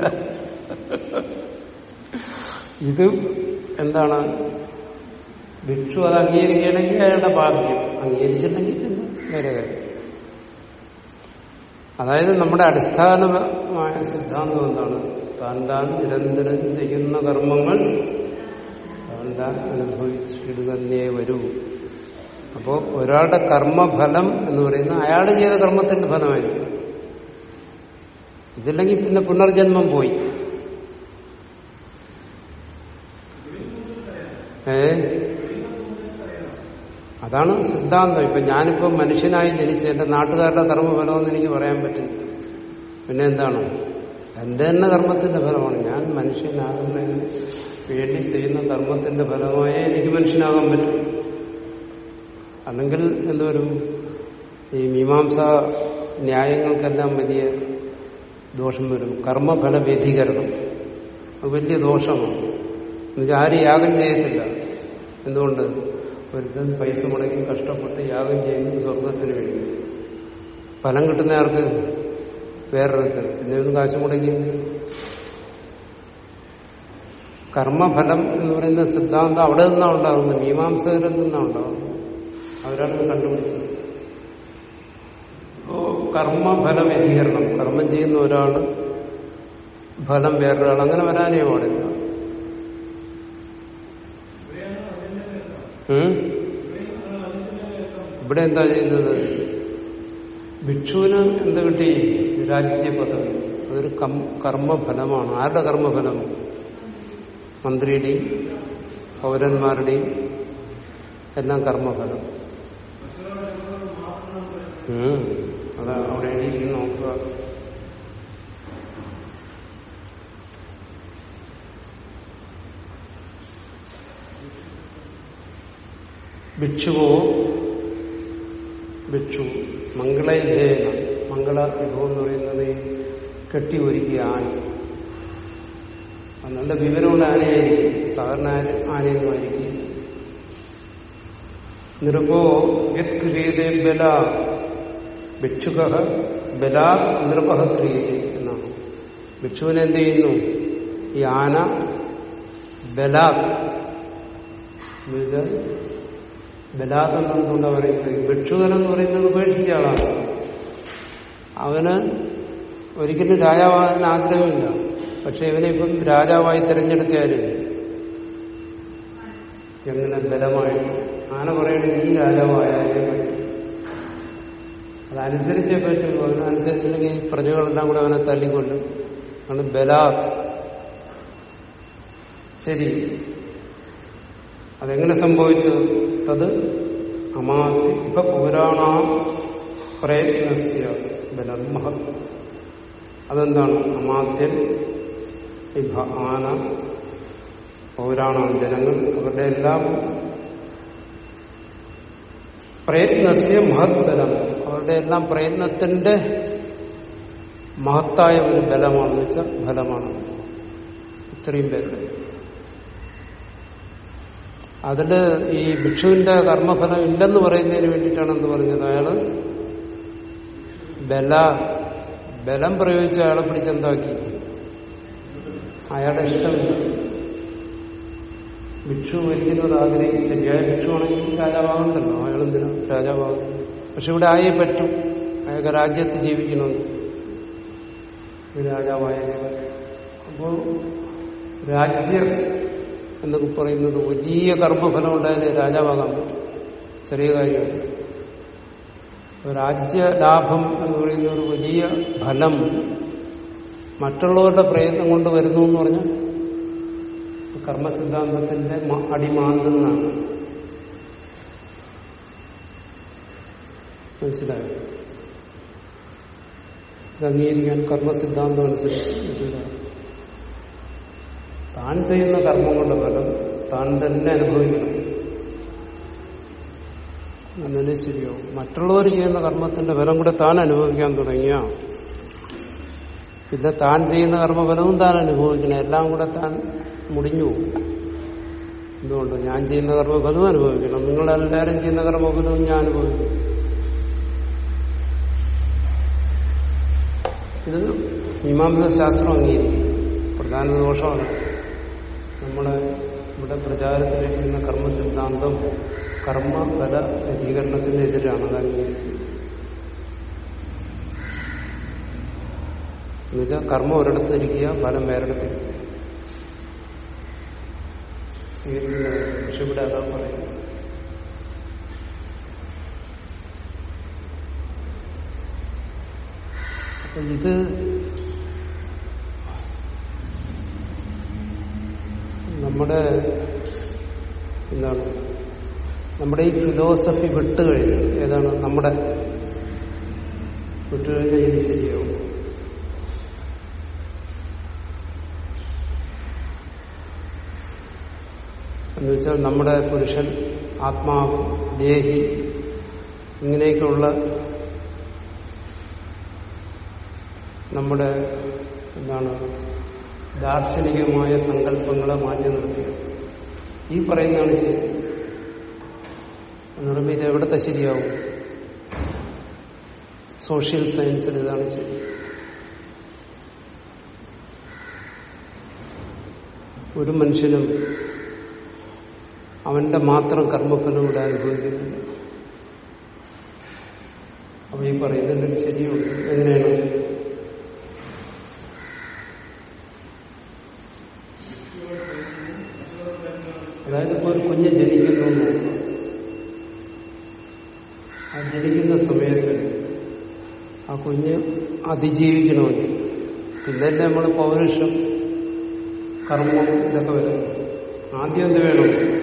ഇത് എന്താണ്? ഭിക്ഷു അത് അംഗീകരിക്കുകയാണെങ്കിൽ അയാളുടെ ഭാഗ്യം. അംഗീകരിച്ചില്ലെങ്കിൽ വേറെ കാര്യം. അതായത് നമ്മുടെ അടിസ്ഥാനമായ സിദ്ധാന്തം എന്താണ്? താൻ താൻ നിരന്തരം ചെയ്യുന്ന കർമ്മങ്ങൾ താൻ താൻ അനുഭവിച്ചിടുക തന്നെ വരൂ. അപ്പോ ഒരാളുടെ കർമ്മഫലം എന്ന് പറയുന്ന അയാൾ ചെയ്ത കർമ്മത്തിന്റെ ഫലമായിരിക്കും. ഇതില്ലെങ്കിൽ പിന്നെ പുനർജന്മം പോയി. ഏ? അതാണ് സിദ്ധാന്തം. ഇപ്പൊ ഞാനിപ്പോ മനുഷ്യനായി ജനിച്ച എന്റെ നാട്ടുകാരുടെ കർമ്മഫലമെന്ന് എനിക്ക് പറയാൻ പറ്റില്ല. പിന്നെ എന്താണ്? എന്റെ തന്നെ കർമ്മത്തിന്റെ ഫലമാണ്. ഞാൻ മനുഷ്യനാകുന്നതിന് വേണ്ടി ചെയ്യുന്ന കർമ്മത്തിന്റെ ഫലമായേ എനിക്ക് മനുഷ്യനാകാൻ പറ്റും. അല്ലെങ്കിൽ എന്തുവരും ഈ മീമാംസ ന്യായങ്ങൾക്കെല്ലാം വലിയ ദോഷം വരും. കർമ്മഫല വ്യതികരണം അത് വലിയ ദോഷമാണ്. എന്നുവെച്ചാൽ ആരും യാഗം ചെയ്യത്തില്ല. എന്തുകൊണ്ട്? ഒരുത്തൻ പൈസ മുടക്കി കഷ്ടപ്പെട്ട് യാഗം ചെയ്യുന്നത് സ്വർഗത്തിന് വേണ്ടി. ഫലം കിട്ടുന്ന ആർക്ക്? വേറൊരുത്തർ പിന്നെ ഒന്നും കാശ് മുടക്കി കർമ്മഫലം എന്ന് പറയുന്ന സിദ്ധാന്തം അവിടെ നിന്നാണ് ഉണ്ടാകുന്നത്. മീമാംസകരിൽ നിന്നാണ് ഉണ്ടാകുന്നത്. അവരാണ് കണ്ടുപിടിച്ചു അപ്പോ കർമ്മഫല വ്യതികരണം കർമ്മം ചെയ്യുന്ന ഒരാൾ ഫലം വേറൊരാൾ അങ്ങനെ വരാനേ പാടില്ല. ഇവിടെ എന്താ ചെയ്യുന്നത്? ഭിക്ഷുവിന് എന്ത് കിട്ടി? രാജ്യപദവി. അതൊരു കർമ്മഫലമാണ്. ആരുടെ കർമ്മഫലം? മന്ത്രിയുടെയും പൗരന്മാരുടെയും എല്ലാം കർമ്മഫലം. അതാ അവിടെ എഴുതിയിരിക്കുന്നു നോക്കുക ഭിക്ഷുവോ ഭിക്ഷു മംഗളയിലേന മംഗള വിഭവം എന്ന് പറയുന്നത് കെട്ടി ഒരുക്കിയ ആന നല്ല വിവരമുള്ള ആനയായിരിക്കും സാധാരണ ആന- ആനയൊന്നും ആയിരിക്കും യത് ക്രിയതേ ബല ഭിക്ഷുക ബലാ നൃപഹ ക്രിയതേ എന്നാണ്. ഭിക്ഷുവിനെ എന്ത് ചെയ്യുന്നു? ഈ ആന ബലാത് ബലാത് എന്നെന്തുകൊണ്ടാണ് പറയുന്നത് ഭിക്ഷുകൻ എന്ന് പറയുന്നത് പേടിച്ച ആളാണ്. അവന് ഒരിക്കലും രാജാവാകാൻ ആഗ്രഹമില്ല. പക്ഷെ ഇവനെ ഇപ്പം രാജാവായി തിരഞ്ഞെടുത്താലും എങ്ങനെ ബലമായിട്ട് ആന പറയണേ നീ രാജാവായാലേ അതനുസരിച്ചേ പറ്റുള്ളൂ അതിനനുസരിച്ചില്ലെങ്കിൽ പ്രജകളെല്ലാം കൂടെ അവനെ തല്ലിക്കൊല്ലും ആണ് ബലാത്. ശരി. അതെങ്ങനെ സംഭവിച്ചു? തത് അമാത്തി ഇപ്പൊ പുരാണ പ്രയത്നസ്യ ബലം മഹത്. അതെന്താണ്? അമാത്യൻ ഇഭ ആന പൗരാണ ജനങ്ങൾ അവരുടെ എല്ലാം പ്രയത്നസ്യ മഹത് അവരുടെ എല്ലാം പ്രയത്നത്തിന്റെ മഹത്തായ ഒരു ബലമാണെന്ന് വെച്ചാൽ ഫലമാണ്. ഇത്രയും പേരുടെ. അതിൽ ഈ ഭിക്ഷുവിന്റെ കർമ്മഫലം ഇല്ലെന്ന് പറയുന്നതിന് വേണ്ടിയിട്ടാണ് എന്ത് പറഞ്ഞത്? അയാൾ ബല ബലം പ്രയോഗിച്ച് അയാളെ പിടിച്ചെന്താക്കി അയാളുടെ ഇഷ്ടമില്ല ഭിക്ഷു മരിക്കുന്നത് ആഗ്രഹിച്ച് ശരിയായ ഭിക്ഷുവാണെങ്കിൽ രാജാവാകണ്ടല്ലോ. അയാളെന്തിനാ? രാജാവാകും പക്ഷെ ഇവിടെ ആയേ പറ്റും. അയാൾക്ക് രാജ്യത്ത് ജീവിക്കണമെന്ന്. രാജാവായ അപ്പോ രാജ്യം എന്നൊക്കെ പറയുന്നത് വലിയ കർമ്മഫലം ഉണ്ടായാലേ രാജാവാകാൻ പറ്റും. ചെറിയ കാര്യമാണ്. രാജ്യലാഭം എന്ന് പറയുന്ന ഒരു വലിയ ഫലം മറ്റുള്ളവരുടെ പ്രയത്നം കൊണ്ട് വരുന്നു എന്ന് പറഞ്ഞാൽ കർമ്മസിദ്ധാന്തത്തിന്റെ അടിമാന്തെന്നാണ്. മനസ്സിലായോ. ഇത് അംഗീകരിക്കാൻ കർമ്മസിദ്ധാന്തം അനുസരിച്ച് താൻ ചെയ്യുന്ന കർമ്മം കൊണ്ട് ഫലം താൻ തന്നെ അനുഭവിക്കണം. എന്നാലേ ശരിയോ മറ്റുള്ളവർ ചെയ്യുന്ന കർമ്മത്തിന്റെ ഫലം കൂടെ താൻ അനുഭവിക്കാൻ തുടങ്ങിയ പിന്നെ താൻ ചെയ്യുന്ന കർമ്മഫലവും താൻ അനുഭവിക്കണം. എല്ലാം കൂടെ താൻ മുടിഞ്ഞു എന്തുകൊണ്ട്? ഞാൻ ചെയ്യുന്ന കർമ്മഫലവും അനുഭവിക്കണം. നിങ്ങളെല്ലാവരും ചെയ്യുന്ന കർമ്മഫലവും ഞാൻ അനുഭവിക്കും. ഇത് മീമാംസ ശാസ്ത്രം അംഗീകരിക്കും. പ്രധാന ദോഷമാണ് നമ്മുടെ ഇവിടെ പ്രചാരത്തിലിരിക്കുന്ന കർമ്മസിദ്ധാന്തം കർമ്മഫല വ്യതികരണത്തിനെതിരാണ് അത് അംഗീകരിക്കുന്നത്. എന്നുവെച്ചാൽ കർമ്മം ഒരിടത്ത് ഇരിക്കുക ഫലം വേറിടത്തിരിക്കുക. സ്വീകരിക്കുന്നത് പക്ഷെ ഇവിടെ അതാ പറയുന്നത്. ഇത് നമ്മുടെ എന്താണ്? നമ്മുടെ ഈ ഫിലോസഫി വിട്ടുകഴിഞ്ഞു ഏതാണ്? നമ്മുടെ ഇത് ശരിയാവും. എന്നുവെച്ചാൽ നമ്മുടെ പുരുഷൻ ആത്മാവ് ദേഹി ഇങ്ങനെയൊക്കെയുള്ള നമ്മുടെ എന്താണ് ദാർശനികമായ സങ്കല്പങ്ങളെ മാറ്റി നിർത്തിയത് ഈ പറയുന്നതാണ് ശരി. എന്ന് പറയുമ്പോൾ ഇത് എവിടത്തെ ശരിയാവും? സോഷ്യൽ സയൻസിൽ ഇതാണ് ശരി. ഒരു മനുഷ്യനും അവന്റെ മാത്രം കർമ്മഫലം ഇവിടെ അനുഭവിക്കുന്നില്ല. അപ്പൊ ഈ പറയുന്നതിന്റെ ശരിയുണ്ട്. എങ്ങനെയാണ് അതായത് ഇപ്പൊ ഒരു കുഞ്ഞ് ജനിക്കുന്നു എന്ന് നോക്കുക. ആ ജനിക്കുന്ന സമയത്ത് ആ കുഞ്ഞ് അതിജീവിക്കണമെങ്കിൽ. പിന്നല്ലേ നമ്മൾ പൗരുഷം കർമ്മം ഇതൊക്കെ വരും ആദ്യം എന്ത് വേണം?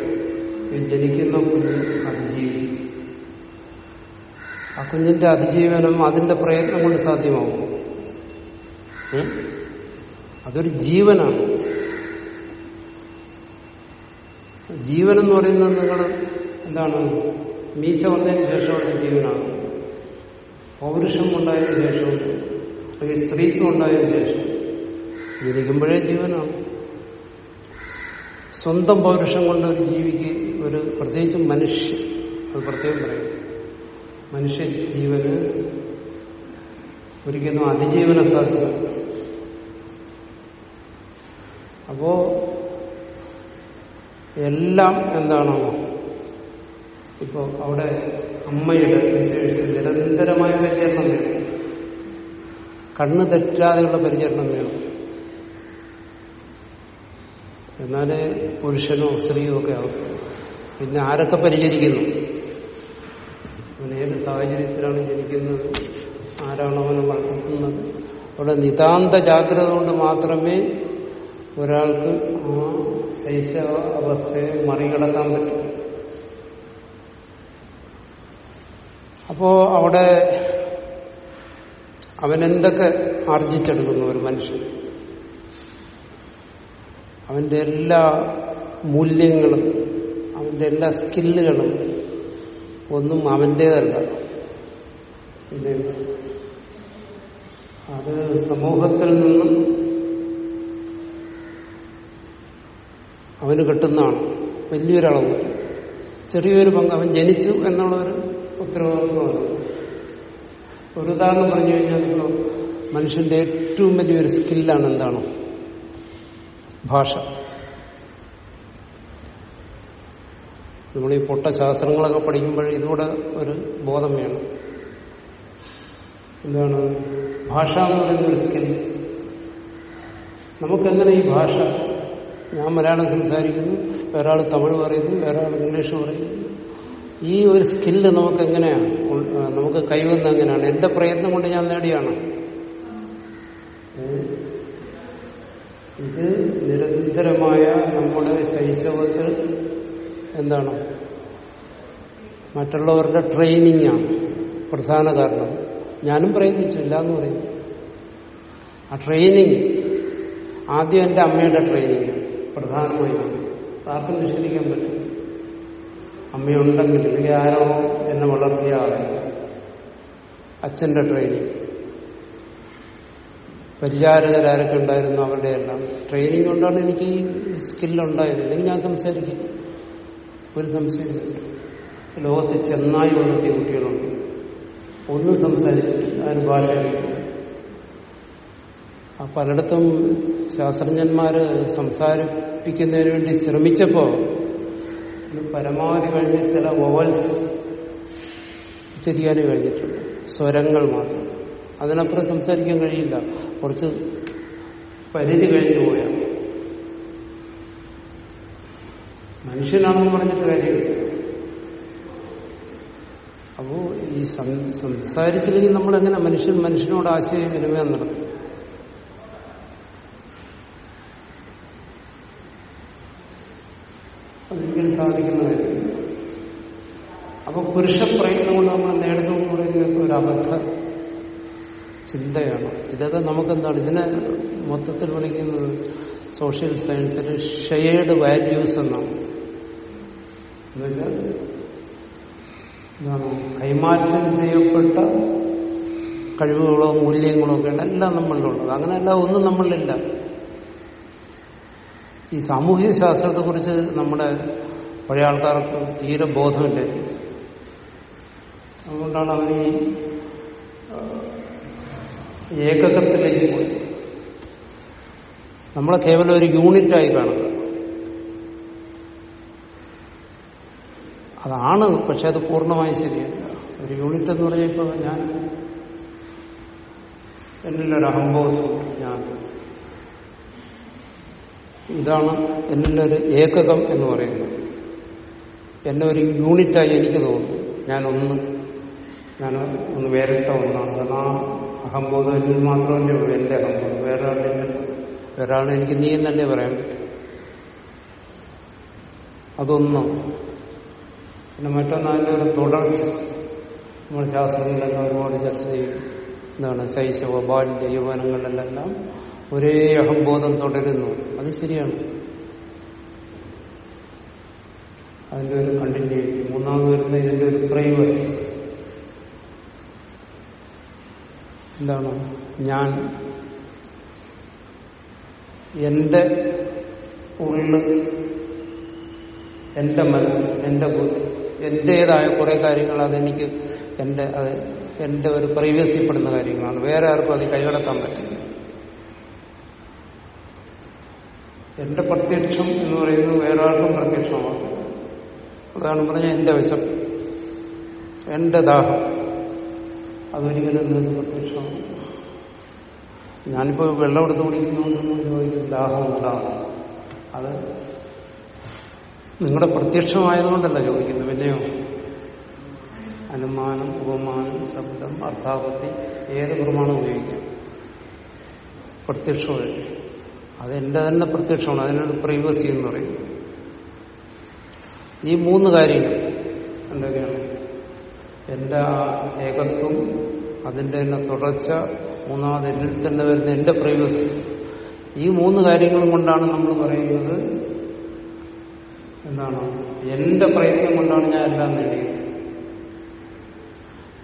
ജനിക്കുന്ന കുഞ്ഞ് അതിജീവിക്കും. ആ കുഞ്ഞിന്റെ അതിജീവനം അതിന്റെ പ്രയത്നം കൊണ്ട് സാധ്യമാവും? അതൊരു ജീവനാണ്. ജീവൻ എന്ന് പറയുന്നത് നിങ്ങൾ എന്താണ്? മീശ വന്നതിന് ശേഷമുള്ള ജീവനാണ്. പൗരുഷം ഉണ്ടായതിനു ശേഷം അല്ലെങ്കിൽ സ്ത്രീത്വം ഉണ്ടായതിനു ശേഷം ജീവിക്കുമ്പോഴേ ജീവനാണ്. സ്വന്തം പൗരുഷം കൊണ്ട് ഒരു ജീവിക്ക് ഒരു പ്രത്യേകിച്ചും മനുഷ്യ അത് പ്രത്യേകം പറയും. മനുഷ്യ ജീവന് ഒരിക്കലും അതിജീവന സാധ്യത. അപ്പോ എല്ലാം എന്താണോ ഇപ്പോ അവിടെ അമ്മയുടെ വിശേഷിച്ച് നിരന്തരമായ വേണം കണ്ണ് തെറ്റാതെയുള്ള പരിചരണം വേണം എന്നാലേ പുരുഷനോ സ്ത്രീയോ ഒക്കെ ആവും. പിന്നെ ആരൊക്കെ പരിചരിക്കുന്നു? ഏത് സാഹചര്യത്തിലാണ് ജനിക്കുന്നത്? ആരാണ് അവനെ വളർത്തുന്നത്? അവിടെ നിതാന്ത ജാഗ്രത കൊണ്ട് മാത്രമേ ഒരാൾക്ക് ആ ശൈശവ അവസ്ഥയെ മറികടക്കാൻ പറ്റൂ. അപ്പോ അവിടെ അവനെന്തൊക്കെ ആർജിച്ചെടുക്കുന്നു ഒരു മനുഷ്യൻ? അവന്റെ എല്ലാ മൂല്യങ്ങളും അവന്റെ എല്ലാ സ്കില്ലുകളും ഒന്നും അവന്റേതല്ല പിന്നെ അത് സമൂഹത്തിൽ നിന്നും അവന് കിട്ടുന്നതാണ്. വലിയൊരളവ്. ചെറിയൊരു പങ്ക് അവൻ ജനിച്ചു എന്നുള്ളൊരു ഉത്തരവാദിത്വമാണ് ഒരു ഉദാഹരണം പറഞ്ഞു കഴിഞ്ഞാൽ ഇപ്പോൾ മനുഷ്യന്റെ ഏറ്റവും വലിയൊരു സ്കില്ലാണ് എന്താണ്? ഭാഷ. നമ്മൾ ഈ പൊട്ട ശാസ്ത്രങ്ങളൊക്കെ പഠിക്കുമ്പോൾ ഇതുകൂടെ ഒരു ബോധം വേണം. എന്താണ്? ഭാഷ എന്ന് പറയുന്ന ഒരു സ്കിൽ. നമുക്കെങ്ങനെ ഈ ഭാഷ? ഞാൻ മലയാളം സംസാരിക്കുന്നു ഒരാൾ തമിഴ് പറയുന്നു ഒരാൾ ഇംഗ്ലീഷ് പറയുന്നു. ഈ ഒരു സ്കില്ല് നമുക്ക് എങ്ങനെയാണ് നമുക്ക് കൈവന്ന എങ്ങനെയാണ്? എന്റെ പ്രയത്നം കൊണ്ട് ഞാൻ നേടിയാണ്. ഇത് നിരന്തരമായ നമ്മുടെ ശൈശവത്തിൽ എന്താണ്? മറ്റുള്ളവരുടെ ട്രെയിനിങ് ആണ് പ്രധാന കാരണം. ഞാനും പ്രയത്നിച്ചില്ല എന്ന് പറയും. ആ ട്രെയിനിങ് ആദ്യം എന്റെ അമ്മയുടെ ട്രെയിനിങ് പ്രധാനമായും. ആർക്കും നിഷേധിക്കാൻ പറ്റും. അമ്മയുണ്ടെങ്കിൽ അല്ലെങ്കിൽ ആരോ എന്നെ വളർത്തിയ ആളെ അച്ഛന്റെ ട്രെയിനിങ് പരിചാരകരാരൊക്കെ ഉണ്ടായിരുന്നു അവരുടെ എല്ലാം ട്രെയിനിങ് കൊണ്ടാണ് എനിക്ക് ഈ സ്കില്ലുണ്ടായത് ഇല്ലെങ്കിൽ ഞാൻ സംസാരിക്കും. ഒരു സംശയമില്ല ലോകത്ത് ചെന്നായി വളർത്തിയ കുട്ടികളുണ്ട് ഒന്നും സംസാരിച്ചിട്ടില്ല. അതിന് ഭാഷ പലയിടത്തും ശാസ്ത്രജ്ഞന്മാര് സംസാരിപ്പിക്കുന്നതിന് വേണ്ടി ശ്രമിച്ചപ്പോ പരമാവധി കഴിഞ്ഞ് ചില വോവൽസ് ഉച്ചരിക്കാനേ കഴിഞ്ഞിട്ടുണ്ട്. സ്വരങ്ങൾ മാത്രം. അതിനപ്പുറം സംസാരിക്കാൻ കഴിയില്ല. കുറച്ച് പരിധി കഴിഞ്ഞു പോയാൽ മനുഷ്യനാണെന്ന് പറഞ്ഞിട്ട് കാര്യമില്ല. അപ്പോ ഈ സംസാരിച്ചില്ലെങ്കിൽ നമ്മൾ നമ്മളെങ്ങനെ മനുഷ്യൻ മനുഷ്യനോട് ആശയവിനിമയം നടത്തും? അതൊരിക്കലും സാധിക്കുന്ന കാര്യമില്ല. അപ്പൊ പുരുഷ പ്രയത്നം കൊണ്ട് നമ്മൾ നേടുന്നു എന്ന് പറയുന്നതൊക്കെ ഒരു അബദ്ധ ചിന്തയാണ്. ഇതൊക്കെ നമുക്കെന്താണ്? ഇതിനെ മൊത്തത്തിൽ വിളിക്കുന്നത് സോഷ്യൽ സയൻസിൽ ഷെയർഡ് വാല്യൂസ് എന്നാണ്. എന്നുവെച്ചാൽ കൈമാറ്റം ചെയ്യപ്പെട്ട കഴിവുകളോ മൂല്യങ്ങളോ ഒക്കെ എല്ലാം നമ്മളിലുള്ളത്. അങ്ങനെയല്ല ഒന്നും നമ്മളിലില്ല. ഈ സാമൂഹ്യ ശാസ്ത്രത്തെക്കുറിച്ച് നമ്മുടെ പഴയ ആൾക്കാർക്ക് തീരെ ബോധമില്ല. അതുകൊണ്ടാണ് അവർ ഈ ഏകകത്തിലേക്ക് പോയി. നമ്മളെ കേവലം ഒരു യൂണിറ്റായി കാണുക അതാണ് പക്ഷെ അത് പൂർണമായി ശരിയല്ല. ഒരു യൂണിറ്റ് എന്ന് പറഞ്ഞപ്പോ ഞാൻ എന്നിലൊരു അഹംബോധമുണ്ട് ഞാൻ ഇതാണ് എന്നിലൊരു ഏകകം എന്ന് പറയുന്നത്. എന്നെ ഒരു യൂണിറ്റായി എനിക്ക് തോന്നുന്നു. ഞാനൊന്ന് ഞാൻ ഒന്ന് വേറിട്ട ഒന്നാണ്. കാരണം ആ അഹംബോധം എന്നിൽ മാത്രമല്ലേ എന്റെ അഹംബോധം. വേറെ ആളില്ല വേറെ ആൾ എനിക്ക് നീ എന്നല്ലേ പറയാൻ പറ്റും? അതൊന്നും. പിന്നെ മറ്റൊന്ന് അതിന്റെ ഒരു തുടർച്ച. നമ്മൾ ശാസ്ത്രങ്ങളെല്ലാം ഒരുപാട് ചർച്ച ചെയ്യും. എന്താണ് ശൈശവ ബാല്യ യൗവനങ്ങളിലെല്ലാം ഒരേ അഹംബോധം തുടരുന്നു. അത് ശരിയാണ്. അതിന്റെ ഒരു കണ്ടിന്യൂറ്റി മൂന്നാമത് വരുന്ന ഇതിന്റെ ഒരു പ്രൈവസി എന്താണ്? ഞാൻ. എന്റെ ഉള്ളിൽ എന്റെ മനസ്സ് എന്റെ ബുദ്ധി എന്റേതായ കുറെ കാര്യങ്ങൾ അതെനിക്ക് എന്റെ അത് എന്റെ ഒരു പ്രൈവസിപ്പെടുന്ന കാര്യങ്ങളാണ്. വേറെ ആർക്കും അത് കൈകടത്താൻ പറ്റില്ല. എന്റെ പ്രത്യക്ഷം എന്ന് പറയുന്നത് വേറെ ആർക്കും പ്രത്യക്ഷമാണ് അതാണ് പറഞ്ഞ എന്റെ വിശപ്പ് എന്റെ ദാഹം. അതൊരിക്കലും എന്തൊരു പ്രത്യക്ഷമാണ് ഞാനിപ്പോ വെള്ളം എടുത്ത് കുടിക്കുന്നു ചോദിക്കും ദാഹം ഉണ്ടാകും അത് നിങ്ങളുടെ പ്രത്യക്ഷമായതുകൊണ്ടല്ല ചോദിക്കുന്നത് പിന്നെയോ? അനുമാനം ഉപമാനം ശബ്ദം അർത്ഥാപത്തി ഏത് പ്രമാണം ഉപയോഗിക്കാം. പ്രത്യക്ഷമല്ല അത് എന്റെ തന്നെ പ്രത്യക്ഷമാണ്. അതിനൊരു പ്രൈവസി എന്ന് പറയും. ഈ മൂന്ന് കാര്യങ്ങൾ എന്തൊക്കെയാണ്? എന്റെ ആ ഏകത്വം അതിന്റെ തന്നെ തുടർച്ച മൂന്നാമത് എന്നിൽ തന്നെ വരുന്ന എന്റെ പ്രൈവസി ഈ മൂന്ന് കാര്യങ്ങളും കൊണ്ടാണ് നമ്മൾ പറയുന്നത് എന്താണ്? എന്റെ പ്രയത്നം കൊണ്ടാണ് ഞാൻ എല്ലാം നേടിയത്.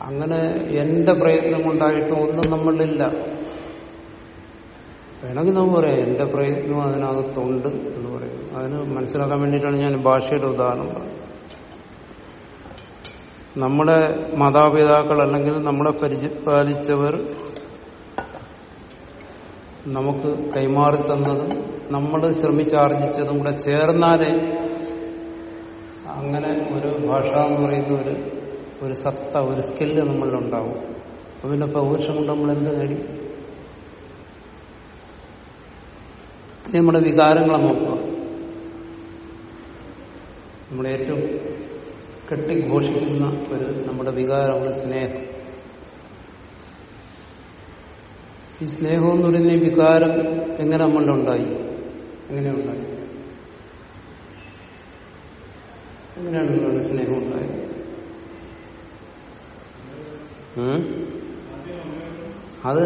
അങ്ങനെ എന്റെ പ്രയത്നം കൊണ്ടായിട്ട് ഒന്നും നമ്മളില്ല. വേണമെങ്കിൽ നമുക്ക് പറയാം എന്റെ പ്രയത്നം അതിനകത്തുണ്ട് എന്ന് പറയുന്നു അതിന് മനസ്സിലാക്കാൻ വേണ്ടിയിട്ടാണ് ഞാൻ ഭാഷയുടെ ഉദാഹരണം പറഞ്ഞത്. നമ്മുടെ മാതാപിതാക്കൾ അല്ലെങ്കിൽ നമ്മളെ പരിപാലിച്ചവർ നമുക്ക് കൈമാറി തന്നതും നമ്മൾ ശ്രമിച്ചാർജിച്ചതും കൂടെ ചേർന്നാലേ അങ്ങനെ ഒരു ഭാഷ എന്ന് പറയുന്ന ഒരു ഒരു സത്ത ഒരു സ്കില്ല് നമ്മളിലുണ്ടാവും. പിന്നെ പൗരുഷം കൊണ്ട് നമ്മൾ എന്ത് നേടി? നമ്മുടെ വികാരങ്ങളെ നോക്കുക. നമ്മുടെ ഏറ്റവും കെട്ടിഘോഷിക്കുന്ന ഒരു നമ്മുടെ വികാരമാണ് സ്നേഹം. ഈ സ്നേഹം എന്ന് പറയുന്ന വികാരം എങ്ങനെ നമ്മളുടെ ഉണ്ടായി? എങ്ങനെ ഉണ്ടായി എങ്ങനെയാണ് നിങ്ങളുടെ സ്നേഹം ഉണ്ടായത്? അത്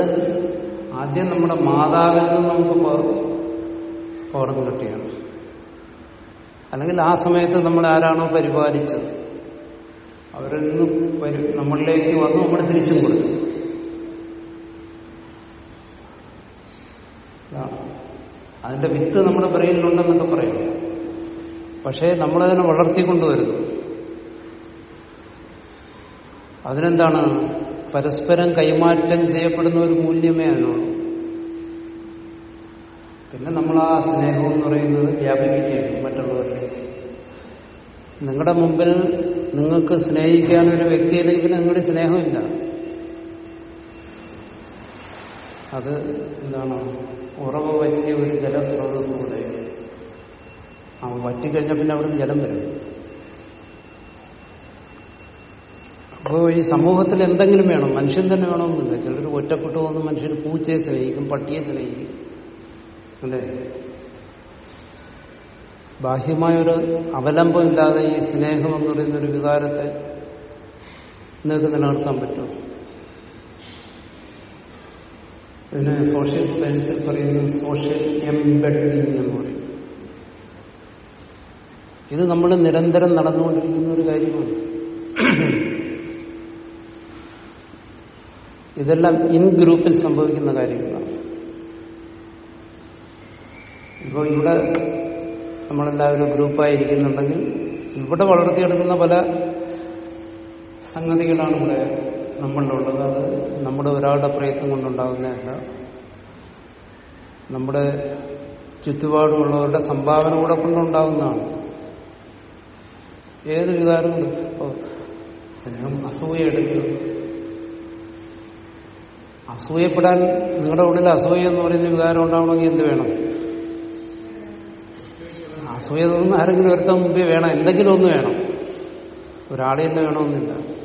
ആദ്യം നമ്മുടെ മാതാവിൽ നിന്ന് നമുക്ക് പകർന്നു കിട്ടിയാണ്. അല്ലെങ്കിൽ ആ സമയത്ത് നമ്മൾ ആരാണോ പരിപാലിച്ചത്. അവരിൽ നിന്ന് നമ്മളിലേക്ക് വന്ന് നമ്മൾ തിരിച്ചും കൊടുത്തു. അതിന്റെ വിത്ത് നമ്മുടെ ബ്രെയിനിലുണ്ടെന്നൊക്കെ പറയും. പക്ഷേ നമ്മളതിനെ വളർത്തിക്കൊണ്ടുവരുന്നു. അതിനെന്താണ്? പരസ്പരം കൈമാറ്റം ചെയ്യപ്പെടുന്ന ഒരു മൂല്യമേ അതിനുള്ളൂ. പിന്നെ നമ്മൾ ആ സ്നേഹം എന്ന് പറയുന്നത് വ്യാപിപ്പിക്കുകയാണ് മറ്റുള്ളവരിലേക്ക് നിങ്ങളുടെ മുമ്പിൽ നിങ്ങൾക്ക് സ്നേഹിക്കാൻ ഒരു വ്യക്തിയിലേക്ക് പിന്നെ നിങ്ങളുടെ സ്നേഹമില്ല. അത് എന്താണ്? ഉറവ് പറ്റിയ ഒരു ജലസ്രോതസ്സുകൂടെ ആ വറ്റിക്കഴിഞ്ഞാൽ പിന്നെ അവിടെ ജലം വരും. അപ്പോൾ ഈ സമൂഹത്തിൽ എന്തെങ്കിലും വേണം മനുഷ്യൻ തന്നെ വേണമെന്നില്ല. ചിലർ ഒറ്റപ്പെട്ടു പോകുന്ന മനുഷ്യർ പൂച്ചയെ സ്നേഹിക്കും പട്ടിയെ സ്നേഹിക്കും. അല്ലേ? ബാഹ്യമായൊരു അവലംബം ഇല്ലാതെ ഈ സ്നേഹം എന്ന് പറയുന്ന ഒരു വികാരത്തെ നിങ്ങൾക്ക് നിലനിർത്താൻ പറ്റും. ഇതിനെ സോഷ്യൽ സയൻസിൽ പറയുന്നത് സോഷ്യൽ എംബഡിങ് എന്ന് പറയും. ഇത് നമ്മൾ നിരന്തരം നടന്നുകൊണ്ടിരിക്കുന്ന ഒരു കാര്യമാണ്. ഇതെല്ലാം ഇൻ ഗ്രൂപ്പിൽ സംഭവിക്കുന്ന കാര്യങ്ങളാണ്. ഇപ്പോൾ ഇവിടെ നമ്മളെല്ലാവരും ഗ്രൂപ്പായിരിക്കുന്നുണ്ടെങ്കിൽ ഇവിടെ വളർത്തിയെടുക്കുന്ന പല സംഗതികളാണ് ഇവിടെ നമ്മളിലുള്ളത്. അത് നമ്മുടെ ഒരാളുടെ പ്രയത്നം കൊണ്ടുണ്ടാകുന്നതല്ല നമ്മുടെ ചുറ്റുപാടുമുള്ളവരുടെ സംഭാവന കൂടെ കൊണ്ടുണ്ടാകുന്നതാണ് ഏത് വികാരമുണ്ട് ഇപ്പോൾ സ്നേഹം അസൂയ എടുക്കുക അസൂയപ്പെടാൻ നിങ്ങളുടെ ഉള്ളിൽ അസൂയ എന്ന് പറയുന്ന വികാരം ഉണ്ടാവണമെങ്കിൽ എന്ത് വേണം? അസൂയ തോന്നുന്ന ആരെങ്കിലും ഒരുത്തം മുമ്പേ വേണം. എന്തെങ്കിലും ഒന്ന് വേണം. ഒരാളെ തന്നെ വേണമെന്നില്ല.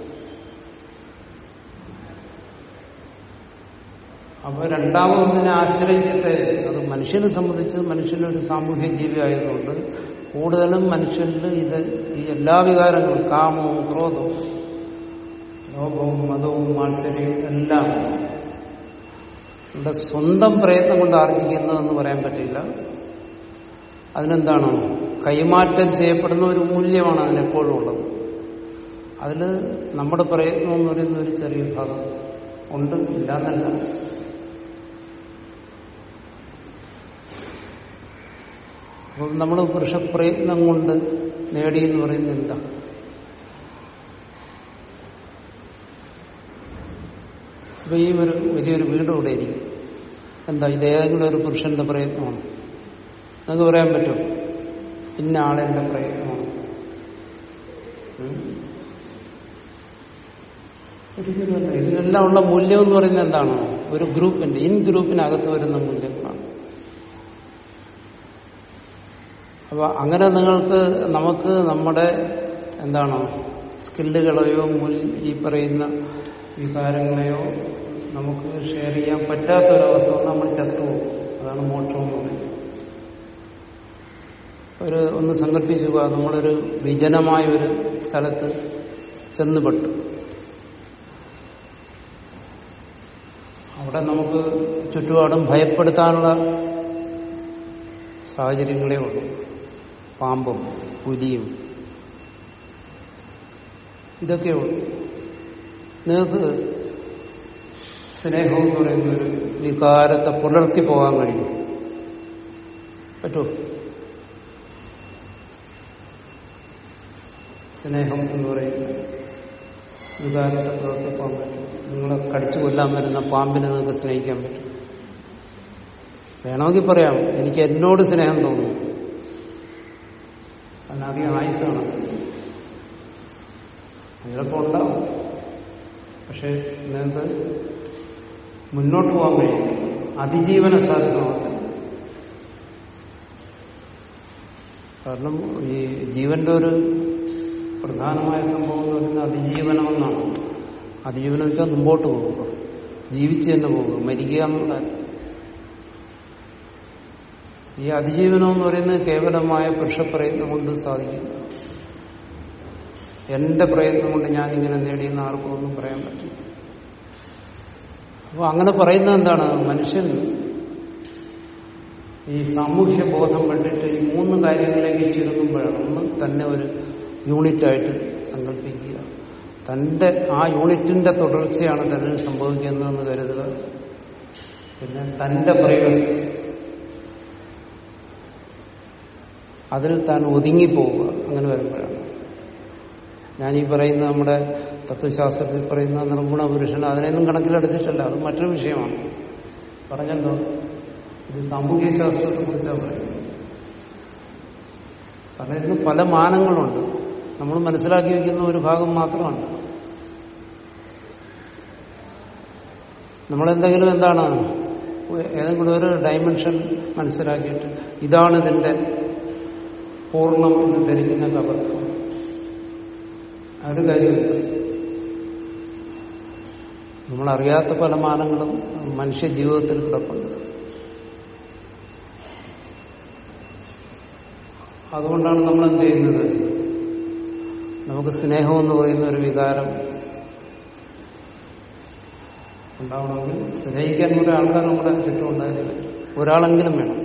അപ്പൊ രണ്ടാമതൊന്നിനെ ആശ്രയിച്ചിട്ട് അത് മനുഷ്യനെ സംബന്ധിച്ച് മനുഷ്യനൊരു സാമൂഹ്യ ജീവി ആയതുകൊണ്ട് കൂടുതലും മനുഷ്യരിൽ ഇത് ഈ എല്ലാ വികാരങ്ങളും കാമവും ക്രോധവും ലോകവും മതവും മാത്സര്യവും എല്ലാം ഇവിടെ സ്വന്തം പ്രയത്നം കൊണ്ട് ആർജിക്കുന്നതെന്ന് പറയാൻ പറ്റില്ല. അതിനെന്താണ്? കൈമാറ്റം ചെയ്യപ്പെടുന്ന ഒരു മൂല്യമാണ് അതിനെപ്പോഴും ഉള്ളത്. അതിൽ നമ്മുടെ പ്രയത്നം എന്ന് പറയുന്ന ഒരു ചെറിയ ഭാഗം ഉണ്ട് ഇല്ലാന്നല്ല. അപ്പം നമ്മൾ പുരുഷപ്രയത്നം കൊണ്ട് നേടി എന്ന് പറയുന്നത് എന്താ? ഇപ്പൊ ഈ ഒരു വലിയൊരു വീട് ഇവിടെ ഇരിക്കും. എന്താ ഇത് ഏതെങ്കിലും ഒരു പുരുഷന്റെ പ്രയത്നമാണ്? നിങ്ങൾക്ക് പറയാൻ പറ്റും. ഇന്ന ആളെന്റെ പ്രയത്നമാണ് ഇതിനെല്ലാം ഉള്ള മൂല്യം എന്ന് പറയുന്നത് എന്താണ്? ഒരു ഗ്രൂപ്പിന്റെ ഇൻ ഗ്രൂപ്പിനകത്ത് വരുന്ന മൂല്യങ്ങളാണ്. അപ്പൊ അങ്ങനെ നിങ്ങൾക്ക് നമുക്ക് നമ്മുടെ എന്താണ് സ്കില്ലുകളെയോ ഈ പറയുന്ന വികാരങ്ങളെയോ നമുക്ക് ഷെയർ ചെയ്യാൻ പറ്റാത്തൊരവസ്ഥ നമ്മൾ ചത്തു അതാണ് മോട്ടോ എന്ന് പറയുന്നത്. ഒരു ഒന്ന് സങ്കല്പിച്ചുക നമ്മളൊരു വിജനമായ ഒരു സ്ഥലത്ത് ചെന്നുപെട്ടു. അവിടെ നമുക്ക് ചുറ്റുപാടും ഭയപ്പെടുത്താനുള്ള സാഹചര്യങ്ങളേ ഉള്ളൂ. പാമ്പും പുലിയും. ഇതൊക്കെ ഉള്ളൂ. നിങ്ങൾക്ക് സ്നേഹം എന്ന് പറയുന്ന ഒരു വികാരത്തെ പുലർത്തി പോകാൻ കഴിയും. പറ്റുമോ സ്നേഹം എന്ന് പറയുന്നത്. വികാരത്തെ പുലർത്തി പോകാൻ പറ്റും. നിങ്ങളെ കടിച്ചു കൊല്ലാൻ വരുന്ന പാമ്പിനെ നിങ്ങൾക്ക് സ്നേഹിക്കാൻ പറ്റും. വേണമെങ്കിൽ പറയാം എനിക്ക് എന്നോട് സ്നേഹം തോന്നുന്നു. അല്ലാതെ ആയുസാണ് ചിലപ്പോൾ ഉണ്ടാവും. പക്ഷെ നിങ്ങൾക്ക് മുന്നോട്ട് പോകാൻ കഴിയും അതിജീവന സാധ്യമാണ് കാരണം ഈ ജീവന്റെ ഒരു പ്രധാനമായ സംഭവം എന്ന് പറയുന്നത് അതിജീവനമെന്നാണ്. അതിജീവനം വെച്ചാൽ മുമ്പോട്ട് പോകുക ജീവിച്ച് തന്നെ പോകുക മരിക്കുക എന്നുള്ള ഈ അതിജീവനം എന്ന് പറയുന്നത് കേവലമായ പുരുഷപ്രയത്നം കൊണ്ട് സാധിക്കില്ല എന്റെ പ്രയത്നം കൊണ്ട് ഞാൻ ഇങ്ങനെ നേടിയെന്ന് ആർക്കും ഒന്നും പറയാൻ പറ്റില്ല. അപ്പൊ അങ്ങനെ പറയുന്നത് എന്താണ്? മനുഷ്യൻ ഈ സാമൂഹ്യ ബോധം കണ്ടിട്ട് ഈ മൂന്ന് കാര്യങ്ങളിലേക്ക് ചുരുങ്ങുമ്പോഴാണ് ഒന്ന് തന്നെ ഒരു യൂണിറ്റായിട്ട് സങ്കല്പിക്കുക. തന്റെ ആ യൂണിറ്റിന്റെ തുടർച്ചയാണ് തന്നെ സംഭവിക്കുന്നതെന്ന് കരുതുക. പിന്നെ തന്റെ പ്രൈവസി അതിൽ താൻ ഒതുങ്ങിപ്പോവുക. അങ്ങനെ വരുമ്പോഴാണ്. ഈ പറയുന്ന നമ്മുടെ തത്വശാസ്ത്രത്തിൽ പറയുന്ന നിർഗുണ പുരുഷൻ അതിനെയൊന്നും കണക്കിലെടുത്തിട്ടല്ല. അത് മറ്റൊരു വിഷയമാണ്. പറഞ്ഞല്ലോ. ഇത് സാമൂഹ്യ ശാസ്ത്രത്തെ കുറിച്ചാണ് പറയുന്നത്. പല മാനങ്ങളുണ്ട്. നമ്മൾ മനസ്സിലാക്കി വെക്കുന്ന ഒരു ഭാഗം മാത്രമാണ്. നമ്മളെന്തെങ്കിലും എന്താണ്? ഏതെങ്കിലും ഒരു ഡയമെൻഷൻ മനസ്സിലാക്കിയിട്ട് ഇതാണ് ഇതിന്റെ പൂർണം എന്ന് ധരിക്കുന്ന കബർക്കം അത് കാര്യമില്ല നമ്മളറിയാത്ത പല മാനങ്ങളും മനുഷ്യ ജീവിതത്തിൽ കിടപ്പുണ്ട്. അതുകൊണ്ടാണ് നമ്മൾ എന്ത് ചെയ്യുന്നത്? നമുക്ക് സ്നേഹം എന്ന് പറയുന്ന ഒരു വികാരം ഉണ്ടാവണമെങ്കിൽ സ്നേഹിക്കാൻ കുറെ ആൾക്കാർ നമ്മുടെ ചുറ്റും ഉണ്ടായിരുന്നില്ല ഒരാളെങ്കിലും വേണം.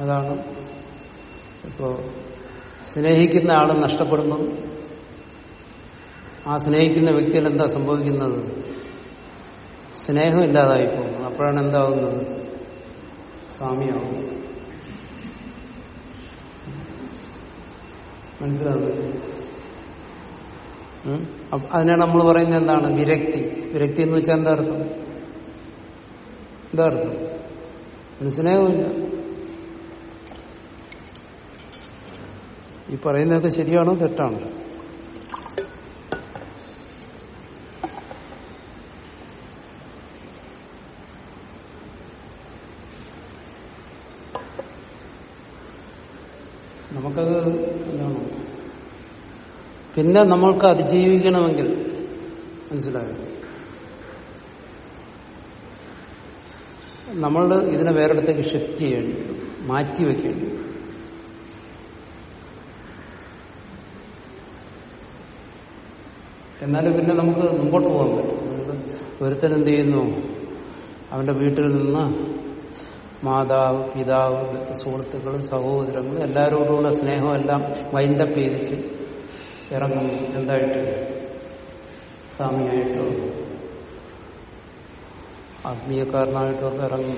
അതാണ് ഇപ്പോ സ്നേഹിക്കുന്ന ആൾ നഷ്ടപ്പെടുമ്പം ആ സ്നേഹിക്കുന്ന വ്യക്തിയിൽ എന്താ സംഭവിക്കുന്നത്? സ്നേഹം ഇല്ലാതായി പോകുന്നു അപ്പോഴാണ് എന്താവുന്നത്? സ്വാമിയാവും. മനസ്സിലാവുന്നത് അതിനാണ് നമ്മൾ പറയുന്നത് എന്താണ്? വിരക്തി. വിരക്തി എന്ന് വെച്ചാൽ എന്താ അർത്ഥം? എന്താ അർത്ഥം? അതിന് ഈ പറയുന്നതൊക്കെ ശരിയാണോ തെറ്റാണോ? നമുക്കത് എന്താണ് പിന്നെ നമ്മൾക്ക് അതിജീവിക്കണമെങ്കിൽ മനസ്സിലായോ നമ്മൾ ഇതിനെ വേറെടുത്തേക്ക് ഷിഫ്റ്റ് ചെയ്യേണ്ടി. മാറ്റി വെക്കേണ്ടി വരും. എന്നാലും പിന്നെ നമുക്ക് മുമ്പോട്ട് പോകാൻ പറ്റും ഒരുത്തരെന്ത് ചെയ്യുന്നു അവന്റെ വീട്ടിൽ നിന്ന് മാതാവ് പിതാവ് സുഹൃത്തുക്കൾ സഹോദരങ്ങൾ എല്ലാവരോടുള്ള സ്നേഹമെല്ലാം വൈൻഡപ്പ് ചെയ്തിട്ട് ഇറങ്ങും. എന്തായിട്ട്? സ്വാമിയായിട്ടോ ആത്മീയക്കാരനായിട്ടോ ഒക്കെ ഇറങ്ങും.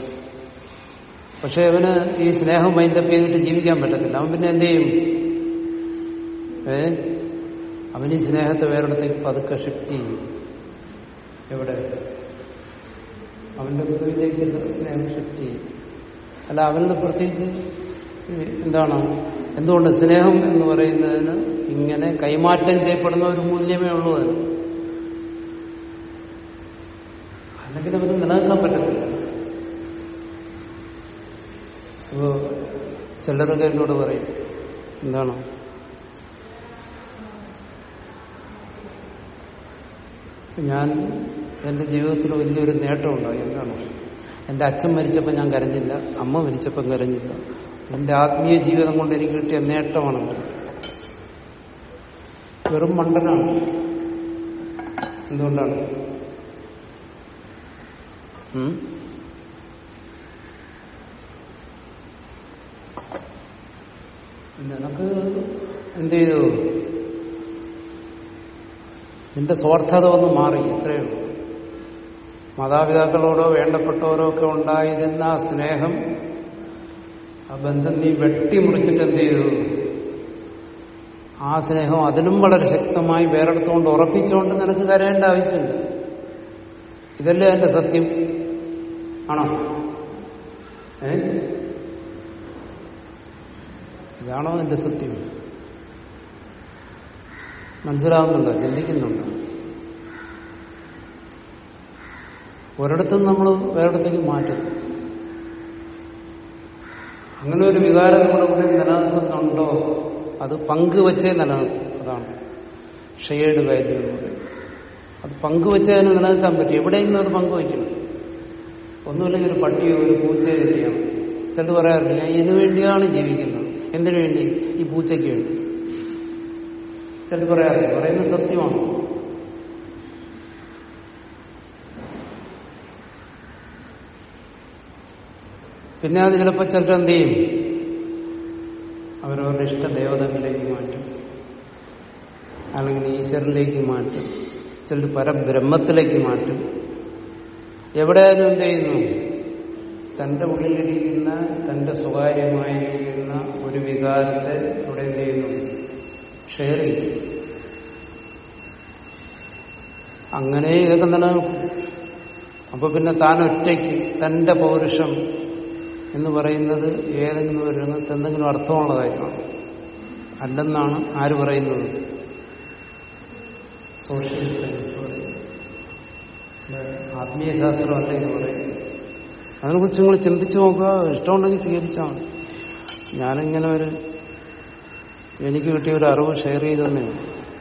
പക്ഷെ അവന് ഈ സ്നേഹം വൈൻഡപ്പ് ചെയ്തിട്ട് ജീവിക്കാൻ പറ്റത്തില്ല. അവൻ പിന്നെ എന്ത് ചെയ്യും? ഏ? അവന് ഈ സ്നേഹത്തെ വേറെടുത്തേക്ക് പതുക്കെ ഷിഫ്റ്റ് ചെയ്യും. എവിടെ? അവന്റെ ഗുരുവിലേക്ക് സ്നേഹം ഷിഫ്റ്റ് ചെയ്യും. അല്ല അവന്റെ പ്രത്യേകിച്ച് എന്താണ്? എന്തുകൊണ്ട് സ്നേഹം എന്ന് പറയുന്നതിന് ഇങ്ങനെ കൈമാറ്റം ചെയ്യപ്പെടുന്ന ഒരു മൂല്യമേ ഉള്ളൂ അത്. അല്ലെങ്കിൽ അവന് നിലനിൽക്കാൻ പറ്റത്തില്ല. ഇപ്പോ ചിലരൊക്കെ എന്നോട് പറയും എന്താണ്? ഞാൻ എന്റെ ജീവിതത്തിൽ വലിയൊരു നേട്ടമുണ്ടായി. എന്താണോ എന്താണ്? എന്റെ അച്ഛൻ മരിച്ചപ്പോൾ ഞാൻ കരഞ്ഞില്ല. അമ്മ മരിച്ചപ്പം കരഞ്ഞില്ല. എന്റെ ആത്മീയ ജീവിതം കൊണ്ട് എനിക്ക് കിട്ടിയ നേട്ടമാണ് വെറും മണ്ടനാണ്. എന്തുകൊണ്ടാണ്? നിനക്ക് എന്ത് ചെയ്തു? നിന്റെ സ്വാർത്ഥത ഒന്ന് മാറി. ഇത്രയേ ഉള്ളൂ. മാതാപിതാക്കളോടോ വേണ്ടപ്പെട്ടവരോ ഒക്കെ ഉണ്ടായിരുന്ന ആ സ്നേഹം ആ ബന്ധം നീ വെട്ടിമുറിച്ചിട്ട് എന്ത് ചെയ്തു? ആ സ്നേഹം അതിലും വളരെ ശക്തമായി വേറെടുത്തുകൊണ്ട് ഉറപ്പിച്ചുകൊണ്ട് നിനക്ക് കരയേണ്ട ആവശ്യമുണ്ട് ഇതല്ലേ എന്റെ സത്യം? ആണോ? ഏ? ഇതാണോ എന്റെ സത്യം? മനസ്സിലാവുന്നുണ്ടോ? ചിന്തിക്കുന്നുണ്ടോ? ഒരിടത്തും നമ്മൾ വേറെടുത്തേക്ക് മാറ്റുന്നു അങ്ങനെ ഒരു വികാരം നമ്മുടെ ഉള്ളിൽ നിലനിൽക്കുന്നുണ്ടോ? അത് പങ്കുവച്ചേ നിലനിൽക്കും. അതാണ് ഷെയർഡ് വാല്യൂ എന്ന് പറയുന്നത്. അത് പങ്കുവച്ചേ അതിന് നിലനിൽക്കാൻ പറ്റും. എവിടെയെങ്കിലും അത് പങ്കുവയ്ക്കണം. ഒന്നുമില്ലെങ്കിൽ ഒരു പട്ടിയോ ഒരു പൂച്ചയോ ചെയ്യണം ചിലത് പറയാറില്ല ഞാൻ ഇതിനു വേണ്ടിയാണ് ജീവിക്കുന്നത്. എന്തിനു വേണ്ടി? ഈ പൂച്ചയ്ക്ക് വേണ്ടി. ചിലത് പറയാറില്ല പറയുന്നത് സത്യമാണ്. പിന്നെ അത് ചിലപ്പോൾ ചിലർ എന്ത് ചെയ്യും? അവരവരുടെ ഇഷ്ട ദേവതകളിലേക്ക് മാറ്റും. അല്ലെങ്കിൽ ഈശ്വരനിലേക്ക് മാറ്റും. ചിലർ പരബ്രഹ്മത്തിലേക്ക് മാറ്റും. എവിടെയായാലും എന്ത് ചെയ്യുന്നു? തന്റെ ഉള്ളിലിരിക്കുന്ന തന്റെ സ്വകാര്യമായിരിക്കുന്ന ഒരു വികാരത്തെ ഇവിടെ എന്ത് ചെയ്യുന്നു? ഷെയർ ചെയ്യും. അങ്ങനെ ഇതൊക്കെ നിലനിൽക്കും അപ്പൊ പിന്നെ താൻ ഒറ്റയ്ക്ക് തന്റെ പൗരുഷം എന്ന് പറയുന്നത് ഏതെങ്കിലും ഒരു രംഗത്ത് എന്തെങ്കിലും അർത്ഥമുള്ള കാര്യമാണ്. അല്ലെന്നാണ് ആര് പറയുന്നത്? സോഷ്യൽ സയൻസ് പറയുന്നത്. ആത്മീയ ശാസ്ത്രം അല്ല എന്ന് പറയുന്നത്. അതിനെക്കുറിച്ച് നിങ്ങൾ ചിന്തിച്ചു നോക്കുക. ഇഷ്ടമുണ്ടെങ്കിൽ സ്വീകരിച്ചാൽ ഞാനിങ്ങനെ ഒരു എനിക്ക് കിട്ടിയ ഒരു അറിവ് ഷെയർ ചെയ്തെന്നേ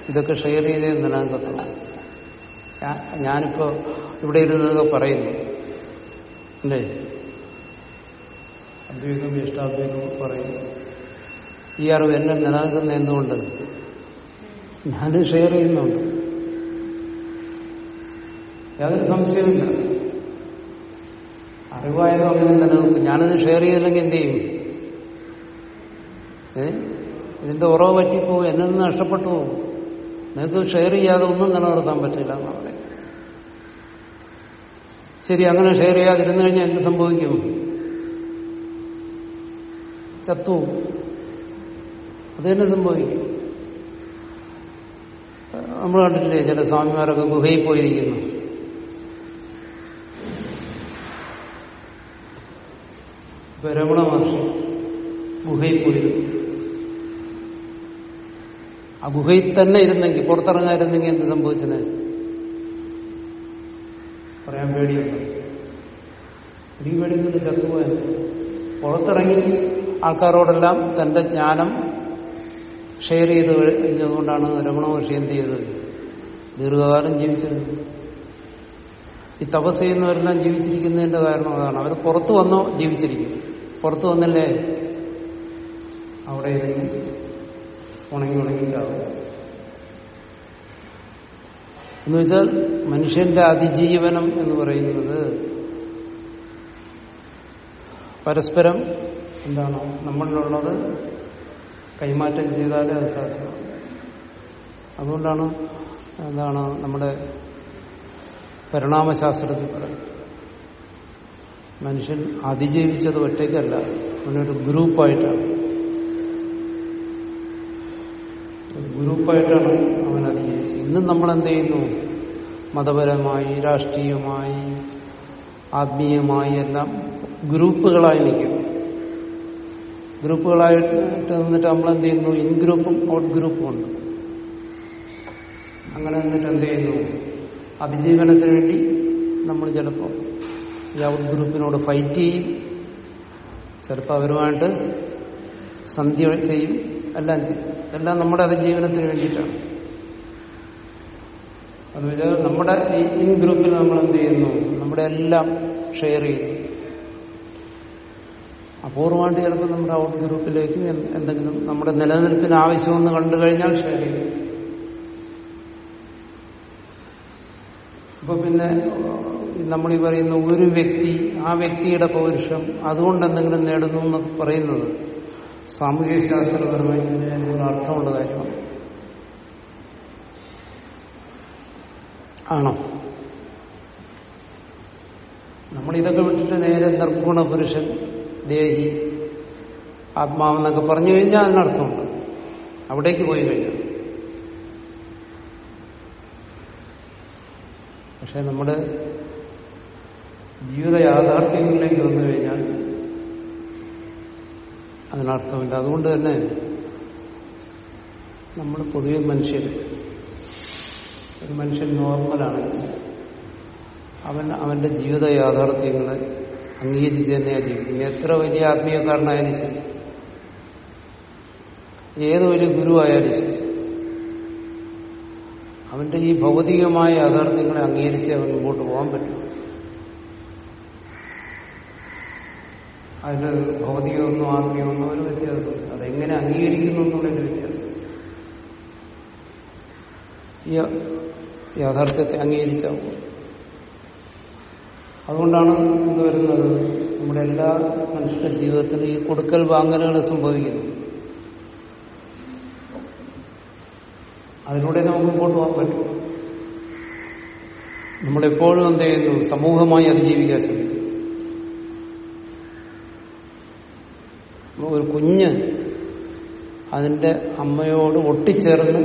ഇതൊക്കെ ഷെയർ ചെയ്തേ നിലനിൽക്കത്തുള്ളൂ ഞാനിപ്പോ ഇവിടെ ഇരുന്നതൊക്കെ പറയുന്നു. അല്ലേ? അദ്വൈതം ഇഷ്ടാദ്വൈതവും പറയും ഈ അറിവ് എന്നെ നിലനിൽക്കുന്ന എന്തുകൊണ്ട്? ഞാനും ഷെയർ ചെയ്യുന്നുണ്ട്. യാതൊരു സംശയമില്ല അറിവായതും അങ്ങനെ നിലനിൽക്കും. ഞാനത് ഷെയർ ചെയ്തില്ലെങ്കിൽ എന്ത് ചെയ്യും? ഏ? ഇതിന്റെ ഉറവ് പറ്റിപ്പോവും. എന്നെ നിന്ന് നഷ്ടപ്പെട്ടു പോകും. നിങ്ങൾക്ക് ഷെയർ ചെയ്യാതെ ഒന്നും നിലനിർത്താൻ പറ്റില്ല എന്ന് പറയും ശരി അങ്ങനെ ഷെയർ ചെയ്യാതിരുന്നു കഴിഞ്ഞാൽ എന്ത് സംഭവിക്കും? ചത്തു അത് തന്നെ സംഭവിക്കും. നമ്മൾ കണ്ടിട്ടില്ലേ ചില സ്വാമിമാരൊക്കെ ഗുഹയിൽ പോയിരിക്കുന്നു. രമണ മഹർഷി ഗുഹയിൽ പോയിരുന്നു ആ ഗുഹയിൽ തന്നെ ഇരുന്നെങ്കിൽ പുറത്തിറങ്ങാതിരുന്നെങ്കിൽ എന്ത് സംഭവിച്ചത്? പറയാൻ പേടിയുണ്ട്? എനിക്ക് പേടിയൊന്നുമില്ല ചത്തുപോയത് പുറത്തിറങ്ങി ആൾക്കാരോടെല്ലാം തന്റെ ജ്ഞാനം ഷെയർ ചെയ്ത് കഴിഞ്ഞതുകൊണ്ടാണ് രമണ മഹർഷി എന്ത് ചെയ്തത്? ദീർഘകാലം ജീവിച്ചിരുന്നത് ഈ തപസ് ചെയ്യുന്നവരെല്ലാം ജീവിച്ചിരിക്കുന്നതിന്റെ കാരണം അതാണ്. അവർ പുറത്തു വന്നോ ജീവിച്ചിരിക്കും. പുറത്തു വന്നല്ലേ? അവിടെ ഇരുന്ന് ഉണങ്ങി ഉണങ്ങിയിട്ടാവും എന്ന് വെച്ചാൽ മനുഷ്യന്റെ അതിജീവനം എന്ന് പറയുന്നത് പരസ്പരം എന്താണ്? നമ്മളിലുള്ളത് കൈമാറ്റം ചെയ്താലേ അത് സാധ്യമാണ് അതുകൊണ്ടാണ് എന്താണ് നമ്മുടെ പരിണാമശാസ്ത്രത്തിൽ പറയുന്നത്. മനുഷ്യൻ അതിജീവിച്ചത് ഒറ്റയ്ക്കല്ല അവനൊരു ഗ്രൂപ്പായിട്ടാണ്. ഗ്രൂപ്പായിട്ടാണ് അവൻ അതിജീവിച്ചത്. ഇന്നും നമ്മൾ എന്ത് ചെയ്യുന്നു? മതപരമായി രാഷ്ട്രീയമായി ആത്മീയമായി എല്ലാം ഗ്രൂപ്പുകളായി നിൽക്കും ഗ്രൂപ്പുകളായിട്ട് നിന്നിട്ട് നമ്മൾ എന്ത് ചെയ്യുന്നു ഇൻ ഗ്രൂപ്പും ഔട്ട് ഗ്രൂപ്പും ഉണ്ട്. അങ്ങനെ നിന്നിട്ട് എന്ത് ചെയ്യുന്നു അതിജീവനത്തിന് വേണ്ടി നമ്മൾ ചിലപ്പോൾ ഈ ഔട്ട് ഗ്രൂപ്പിനോട് ഫൈറ്റ് ചെയ്യും. ചിലപ്പോൾ അവരുമായിട്ട് സന്ധ്യ ചെയ്യും. എല്ലാം ചെയ്യും. എല്ലാം നമ്മുടെ അതിജീവനത്തിന് വേണ്ടിയിട്ടാണ്. വെച്ചാൽ നമ്മുടെ ഈ ഇൻ ഗ്രൂപ്പിൽ നമ്മൾ എന്ത് ചെയ്യുന്നു നമ്മുടെ എല്ലാം ഷെയർ ചെയ്യുന്നു. അപൂർവമായിട്ട് ചിലപ്പോൾ നമ്മുടെ ഔട്ട് ഗ്രൂപ്പിലേക്കും എന്തെങ്കിലും നമ്മുടെ നിലനിൽപ്പിന് ആവശ്യമെന്ന് കണ്ടു കഴിഞ്ഞാൽ ശരി. അപ്പൊ പിന്നെ നമ്മൾ ഈ പറയുന്ന ഒരു വ്യക്തി ആ വ്യക്തിയുടെ പൗരുഷം അതുകൊണ്ട് എന്തെങ്കിലും നേടുന്നു എന്നൊക്കെ പറയുന്നത് സാമൂഹ്യ ശാസ്ത്രപരമായി അർത്ഥമുള്ള കാര്യമാണ്. ആണോ? നമ്മൾ ഇതൊക്കെ വിട്ടിട്ട് നേരെ നിർഗുണ പുരുഷൻ ദേഹി ആത്മാവെന്നൊക്കെ പറഞ്ഞു കഴിഞ്ഞാൽ അതിനർത്ഥമുണ്ട് അവിടേക്ക് പോയി കഴിഞ്ഞു പക്ഷെ നമ്മുടെ ജീവിത യാഥാർത്ഥ്യങ്ങളിലേക്ക് വന്നു കഴിഞ്ഞാൽ അതിനർത്ഥമില്ല. അതുകൊണ്ട് തന്നെ നമ്മൾ പൊതുവെ മനുഷ്യർ ഒരു മനുഷ്യൻ നോർമലാണെങ്കിൽ അവൻ അവന്റെ ജീവിത യാഥാർത്ഥ്യങ്ങളെ അംഗീകരിച്ച് തന്നെയാണ് ജീവിക്കുന്നത് എത്ര വലിയ ആത്മീയക്കാരനായാലും ശരി. ഏത് വലിയ ഗുരു ആയാലും ശരി. അവന്റെ ഈ ഭൗതികമായ യാഥാർത്ഥ്യങ്ങളെ അംഗീകരിച്ച് അവൻ മുമ്പോട്ട് പോകാൻ പറ്റും. അതിന് ഭൗതികമൊന്നും ആത്മീയമൊന്നും ഒരു വ്യത്യാസം അതെങ്ങനെ അംഗീകരിക്കുന്നു എന്നുള്ളൊരു വ്യത്യാസം. ഈ യാഥാർത്ഥ്യത്തെ അംഗീകരിച്ചാവും അതുകൊണ്ടാണ് ഇത് വരുന്നത്. നമ്മുടെ എല്ലാ മനുഷ്യരുടെ ജീവിതത്തിലും ഈ കൊടുക്കൽ വാങ്ങലുകൾ സംഭവിക്കുന്നു. അതിലൂടെ നമുക്ക് മുമ്പോട്ട് പോകാൻ പറ്റും. നമ്മളെപ്പോഴും എന്ത് ചെയ്യുന്നു? സമൂഹമായി അതിജീവിക്കാൻ ശ്രമിക്കും ഒരു കുഞ്ഞ് അതിന്റെ അമ്മയോട് ഒട്ടിച്ചേർന്ന്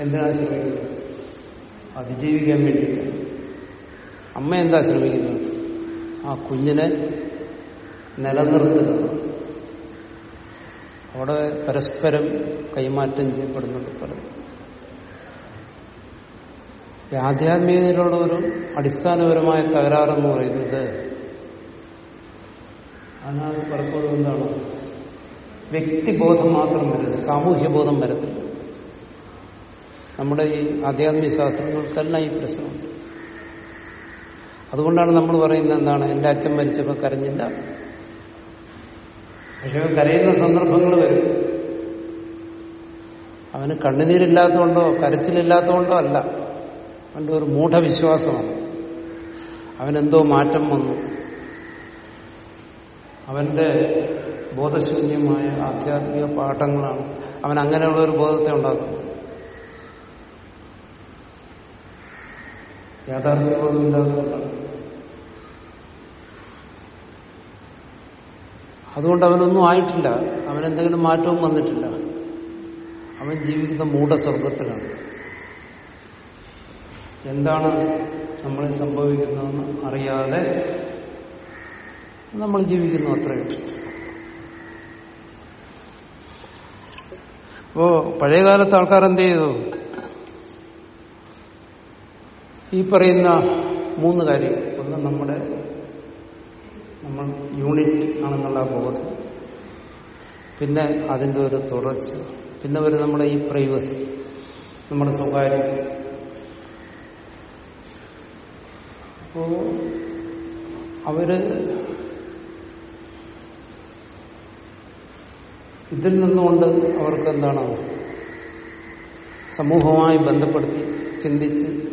എന്തിനാണ് ശ്രമിക്കുന്നത് അതിജീവിക്കാൻ വേണ്ടിയിട്ടാണ്. അമ്മ എന്താ ശ്രമിക്കുന്നത്? ആ കുഞ്ഞിനെ നിലനിർത്തുക അവിടെ പരസ്പരം കൈമാറ്റം ചെയ്യപ്പെടുന്നുണ്ട് പറയും ആധ്യാത്മികതയിലുള്ള ഒരു അടിസ്ഥാനപരമായ തകരാറെന്ന് പറയുന്നത് അതിനാണ് പലപ്പോഴും എന്താണ്? വ്യക്തിബോധം മാത്രം വരരുത് സാമൂഹ്യബോധം വരത്തില്ല. നമ്മുടെ ഈ ആധ്യാത്മിക ശാസ്ത്രങ്ങൾക്കെല്ലാം ഈ പ്രശ്നമുണ്ട്. അതുകൊണ്ടാണ് നമ്മൾ പറയുന്നത് എന്താണ് എന്റെ അച്ഛൻ മരിച്ചപ്പോൾ കരഞ്ഞില്ല. പക്ഷെ കരയുന്ന സന്ദർഭങ്ങൾ വരും. അവന് കണ്ണുനീരില്ലാത്തതുകൊണ്ടോ കരച്ചിലില്ലാത്തതുകൊണ്ടോ അല്ല. അവന്റെ ഒരു മൂഢവിശ്വാസമാണ്. അവനെന്തോ മാറ്റം വന്നു. അവന്റെ ബോധശൂന്യമായ ആധ്യാത്മിക പാഠങ്ങളാണ്. അവൻ അങ്ങനെയുള്ള ഒരു ബോധത്തെ ഉണ്ടാക്കുന്നത് യാഥാർത്ഥ്യ ബോധമില്ലാത്തതുകൊണ്ടാണ് അതുകൊണ്ട് അവനൊന്നും ആയിട്ടില്ല. അവനെന്തെങ്കിലും മാറ്റവും വന്നിട്ടില്ല. അവൻ ജീവിക്കുന്ന മൂഢസ്വർഗത്തിലാണ് എന്താണ് നമ്മളിൽ സംഭവിക്കുന്നതെന്ന് അറിയാതെ നമ്മൾ ജീവിക്കുന്നു അത്രയും അപ്പോ പഴയകാലത്ത് ആൾക്കാർ എന്ത് ചെയ്തു ഈ പറയുന്ന മൂന്ന് കാര്യം ഒന്ന് നമ്മുടെ നമ്മൾ യൂണിറ്റ് ആണെന്നുള്ള ബോധം. പിന്നെ അതിന്റെ ഒരു തുടർച്ച. പിന്നെ വരും നമ്മുടെ ഈ പ്രൈവസി നമ്മുടെ സ്വകാര്യം. അപ്പോ അവർ ഇതിൽ നിന്നുകൊണ്ട് അവർക്ക് എന്താണ്? സമൂഹവുമായി ബന്ധപ്പെടുത്തി ചിന്തിച്ച്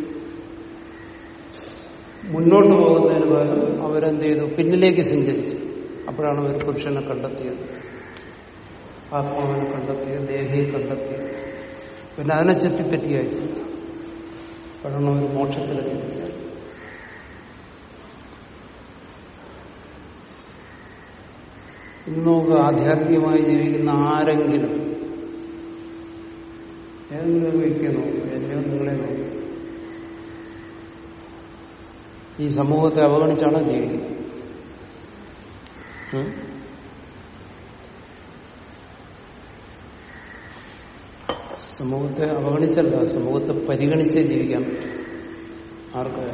മുന്നോട്ട് പോകുന്നതിന് പകരം അവരെന്ത് ചെയ്തു? പിന്നിലേക്ക് സഞ്ചരിച്ചു. അപ്പോഴാണ് അവർ പുരുഷനെ കണ്ടെത്തിയത്. ആത്മാവിനെ കണ്ടെത്തിയത് ദേഹിയെ കണ്ടെത്തിയത്. പിന്നെ അതിനെ ചുറ്റിപ്പറ്റി അയച്ചു. അപ്പോഴാണ് അവർ മോക്ഷത്തിലെത്തിച്ചത് ഇന്ന് നോക്കുക ആധ്യാത്മികമായി ജീവിക്കുന്ന ആരെങ്കിലും ഏതെങ്കിലും വ്യക്തിയെ നോക്കും. എന്നെയോ നിങ്ങളെ ഈ സമൂഹത്തെ അവഗണിച്ചാണ് ജീവിക്കുന്നത്? സമൂഹത്തെ അവഗണിച്ചല്ല സമൂഹത്തെ പരിഗണിച്ചേ ജീവിക്കാം ആർക്ക്?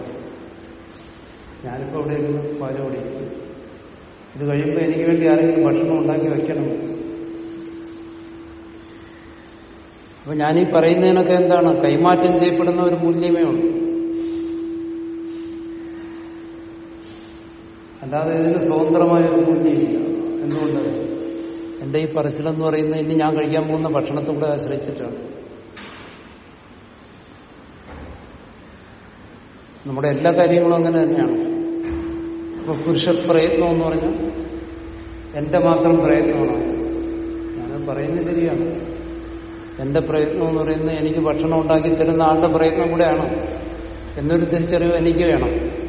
ഞാനിപ്പോ ഇവിടെ ഇരുന്ന് ഇത് കഴിയുമ്പോൾ എനിക്ക് വേണ്ടി ആരെങ്കിലും ഭക്ഷണം ഉണ്ടാക്കി വെക്കണം. അപ്പൊ ഞാനീ പറയുന്നതിനൊക്കെ എന്താണ്? കൈമാറ്റം ചെയ്യപ്പെടുന്ന ഒരു മൂല്യമേ ഉള്ളൂ. അല്ലാതെ ഇതിന് സ്വതന്ത്രമായ ഒരു മൂല്യമില്ല എന്തുകൊണ്ട്? എന്റെ ഈ പറച്ചിലെന്ന് പറയുന്നത് ഇനി ഞാൻ കഴിക്കാൻ പോകുന്ന ഭക്ഷണത്തെ കൂടെ ആശ്രയിച്ചിട്ടാണ്. നമ്മുടെ എല്ലാ കാര്യങ്ങളും അങ്ങനെ തന്നെയാണ്. അപ്പൊ പുരുഷ പ്രയത്നം എന്ന് പറഞ്ഞാൽ എന്റെ മാത്രം പ്രയത്നമാണ്. ഞാൻ പറയുന്നത് ശരിയാണ്. എന്റെ പ്രയത്നം എന്ന് പറയുന്നത് എനിക്ക് ഭക്ഷണം ഉണ്ടാക്കി തരുന്ന ആളുടെ പ്രയത്നം കൂടെയാണ്. എന്നൊരു തിരിച്ചറിവ് എനിക്ക് വേണം.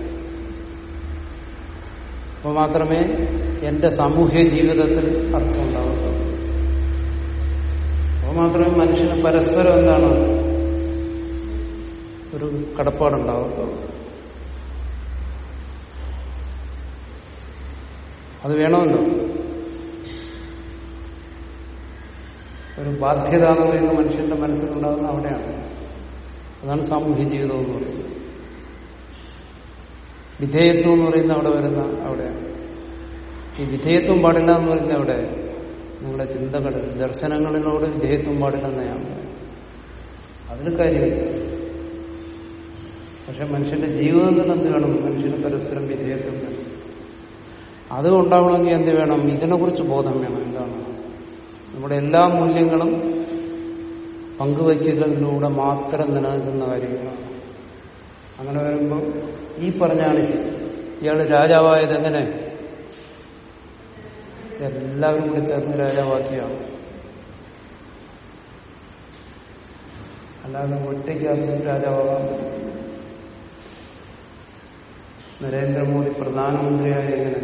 അപ്പോൾ മാത്രമേ എന്റെ സാമൂഹ്യ ജീവിതത്തിൽ അർത്ഥം ഉണ്ടാവുള്ളൂ അപ്പോൾ മാത്രമേ മനുഷ്യന് പരസ്പരം എന്താണ് ഒരു കടപ്പാടുണ്ടാവത്തുള്ളൂ. അത് വേണമല്ലോ. ഒരു ബാധ്യത എന്ന് പറയുന്ന മനുഷ്യന്റെ മനസ്സിലുണ്ടാകുന്ന അവിടെയാണ്. അതാണ് സാമൂഹ്യ ജീവിതം എന്ന് പറയുന്നത്. വിധേയത്വം എന്ന് പറയുന്ന അവിടെ വരുന്ന അവിടെ. ഈ വിധേയത്വം പാടില്ല എന്ന് പറയുന്നത് അവിടെ നിങ്ങളുടെ ചിന്തകൾ ദർശനങ്ങളിലോട് വിധേയത്വം പാടില്ലെന്ന് ഞാൻ അതിന് കാര്യമില്ല. പക്ഷെ മനുഷ്യന്റെ ജീവിതം തന്നെ എന്ത് വേണം? മനുഷ്യന് പരസ്പരം വിധേയത്വം അത് ഉണ്ടാവണമെങ്കിൽ എന്ത് വേണം? ഇതിനെക്കുറിച്ച് ബോധം വേണം. എന്താണ്? നമ്മുടെ എല്ലാ മൂല്യങ്ങളും പങ്കുവയ്ക്കലിലൂടെ മാത്രം നിലനിൽക്കുന്ന കാര്യങ്ങളാണ്. അങ്ങനെ വരുമ്പോൾ ഈ പറഞ്ഞാണ് ശരി. ഇയാൾ രാജാവായത് എങ്ങനെ? എല്ലാവരും കൂടി ചേർന്ന് രാജാവാക്കിയാണ് അല്ലാതെ ഒറ്റയ്ക്കാക്കി രാജാവാകാൻ നരേന്ദ്രമോദി പ്രധാനമന്ത്രിയായ എങ്ങനെ?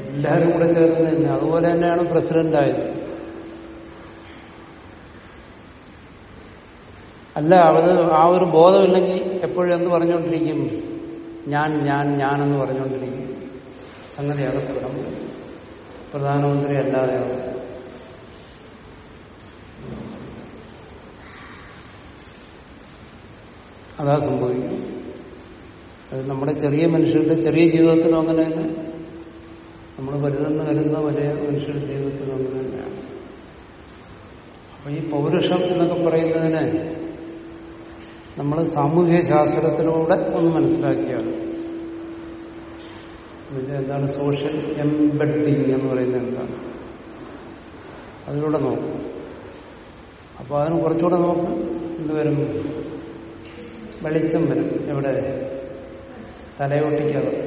എല്ലാവരും കൂടെ ചേർന്ന് തന്നെ. അതുപോലെ തന്നെയാണ് പ്രസിഡന്റ് അല്ല അവന് ആ ഒരു ബോധമില്ലെങ്കിൽ എപ്പോഴും എന്ത് പറഞ്ഞുകൊണ്ടിരിക്കും? ഞാൻ ഞാൻ ഞാൻ എന്ന് പറഞ്ഞുകൊണ്ടിരിക്കും. അങ്ങനെയാണ് പ്രധാന പ്രധാനമന്ത്രി അല്ലാതെ അതാ സംഭവിക്കും. നമ്മുടെ ചെറിയ മനുഷ്യരുടെ ചെറിയ ജീവിതത്തിലും അങ്ങനെ തന്നെ. നമ്മൾ വലുതെന്ന് കരുതുന്ന വലിയ മനുഷ്യരുടെ ജീവിതത്തിലും അങ്ങനെ തന്നെയാണ്. അപ്പൊ ഈ പൗരുഷം എന്നൊക്കെ പറയുന്നതിനെ നമ്മൾ സാമൂഹ്യ ശാസ്ത്രത്തിലൂടെ ഒന്ന് മനസ്സിലാക്കിയാണ്. എന്താണ് സോഷ്യൽ എംബഡിങ് എന്ന് പറയുന്നത് എന്താണ്? അതിലൂടെ നോക്കും. അപ്പൊ അതിന് കുറച്ചുകൂടെ നോക്ക് എന്തുവരും വെളിച്ചം വരും. എവിടെ? തലയോട്ടിക്കകത്ത്.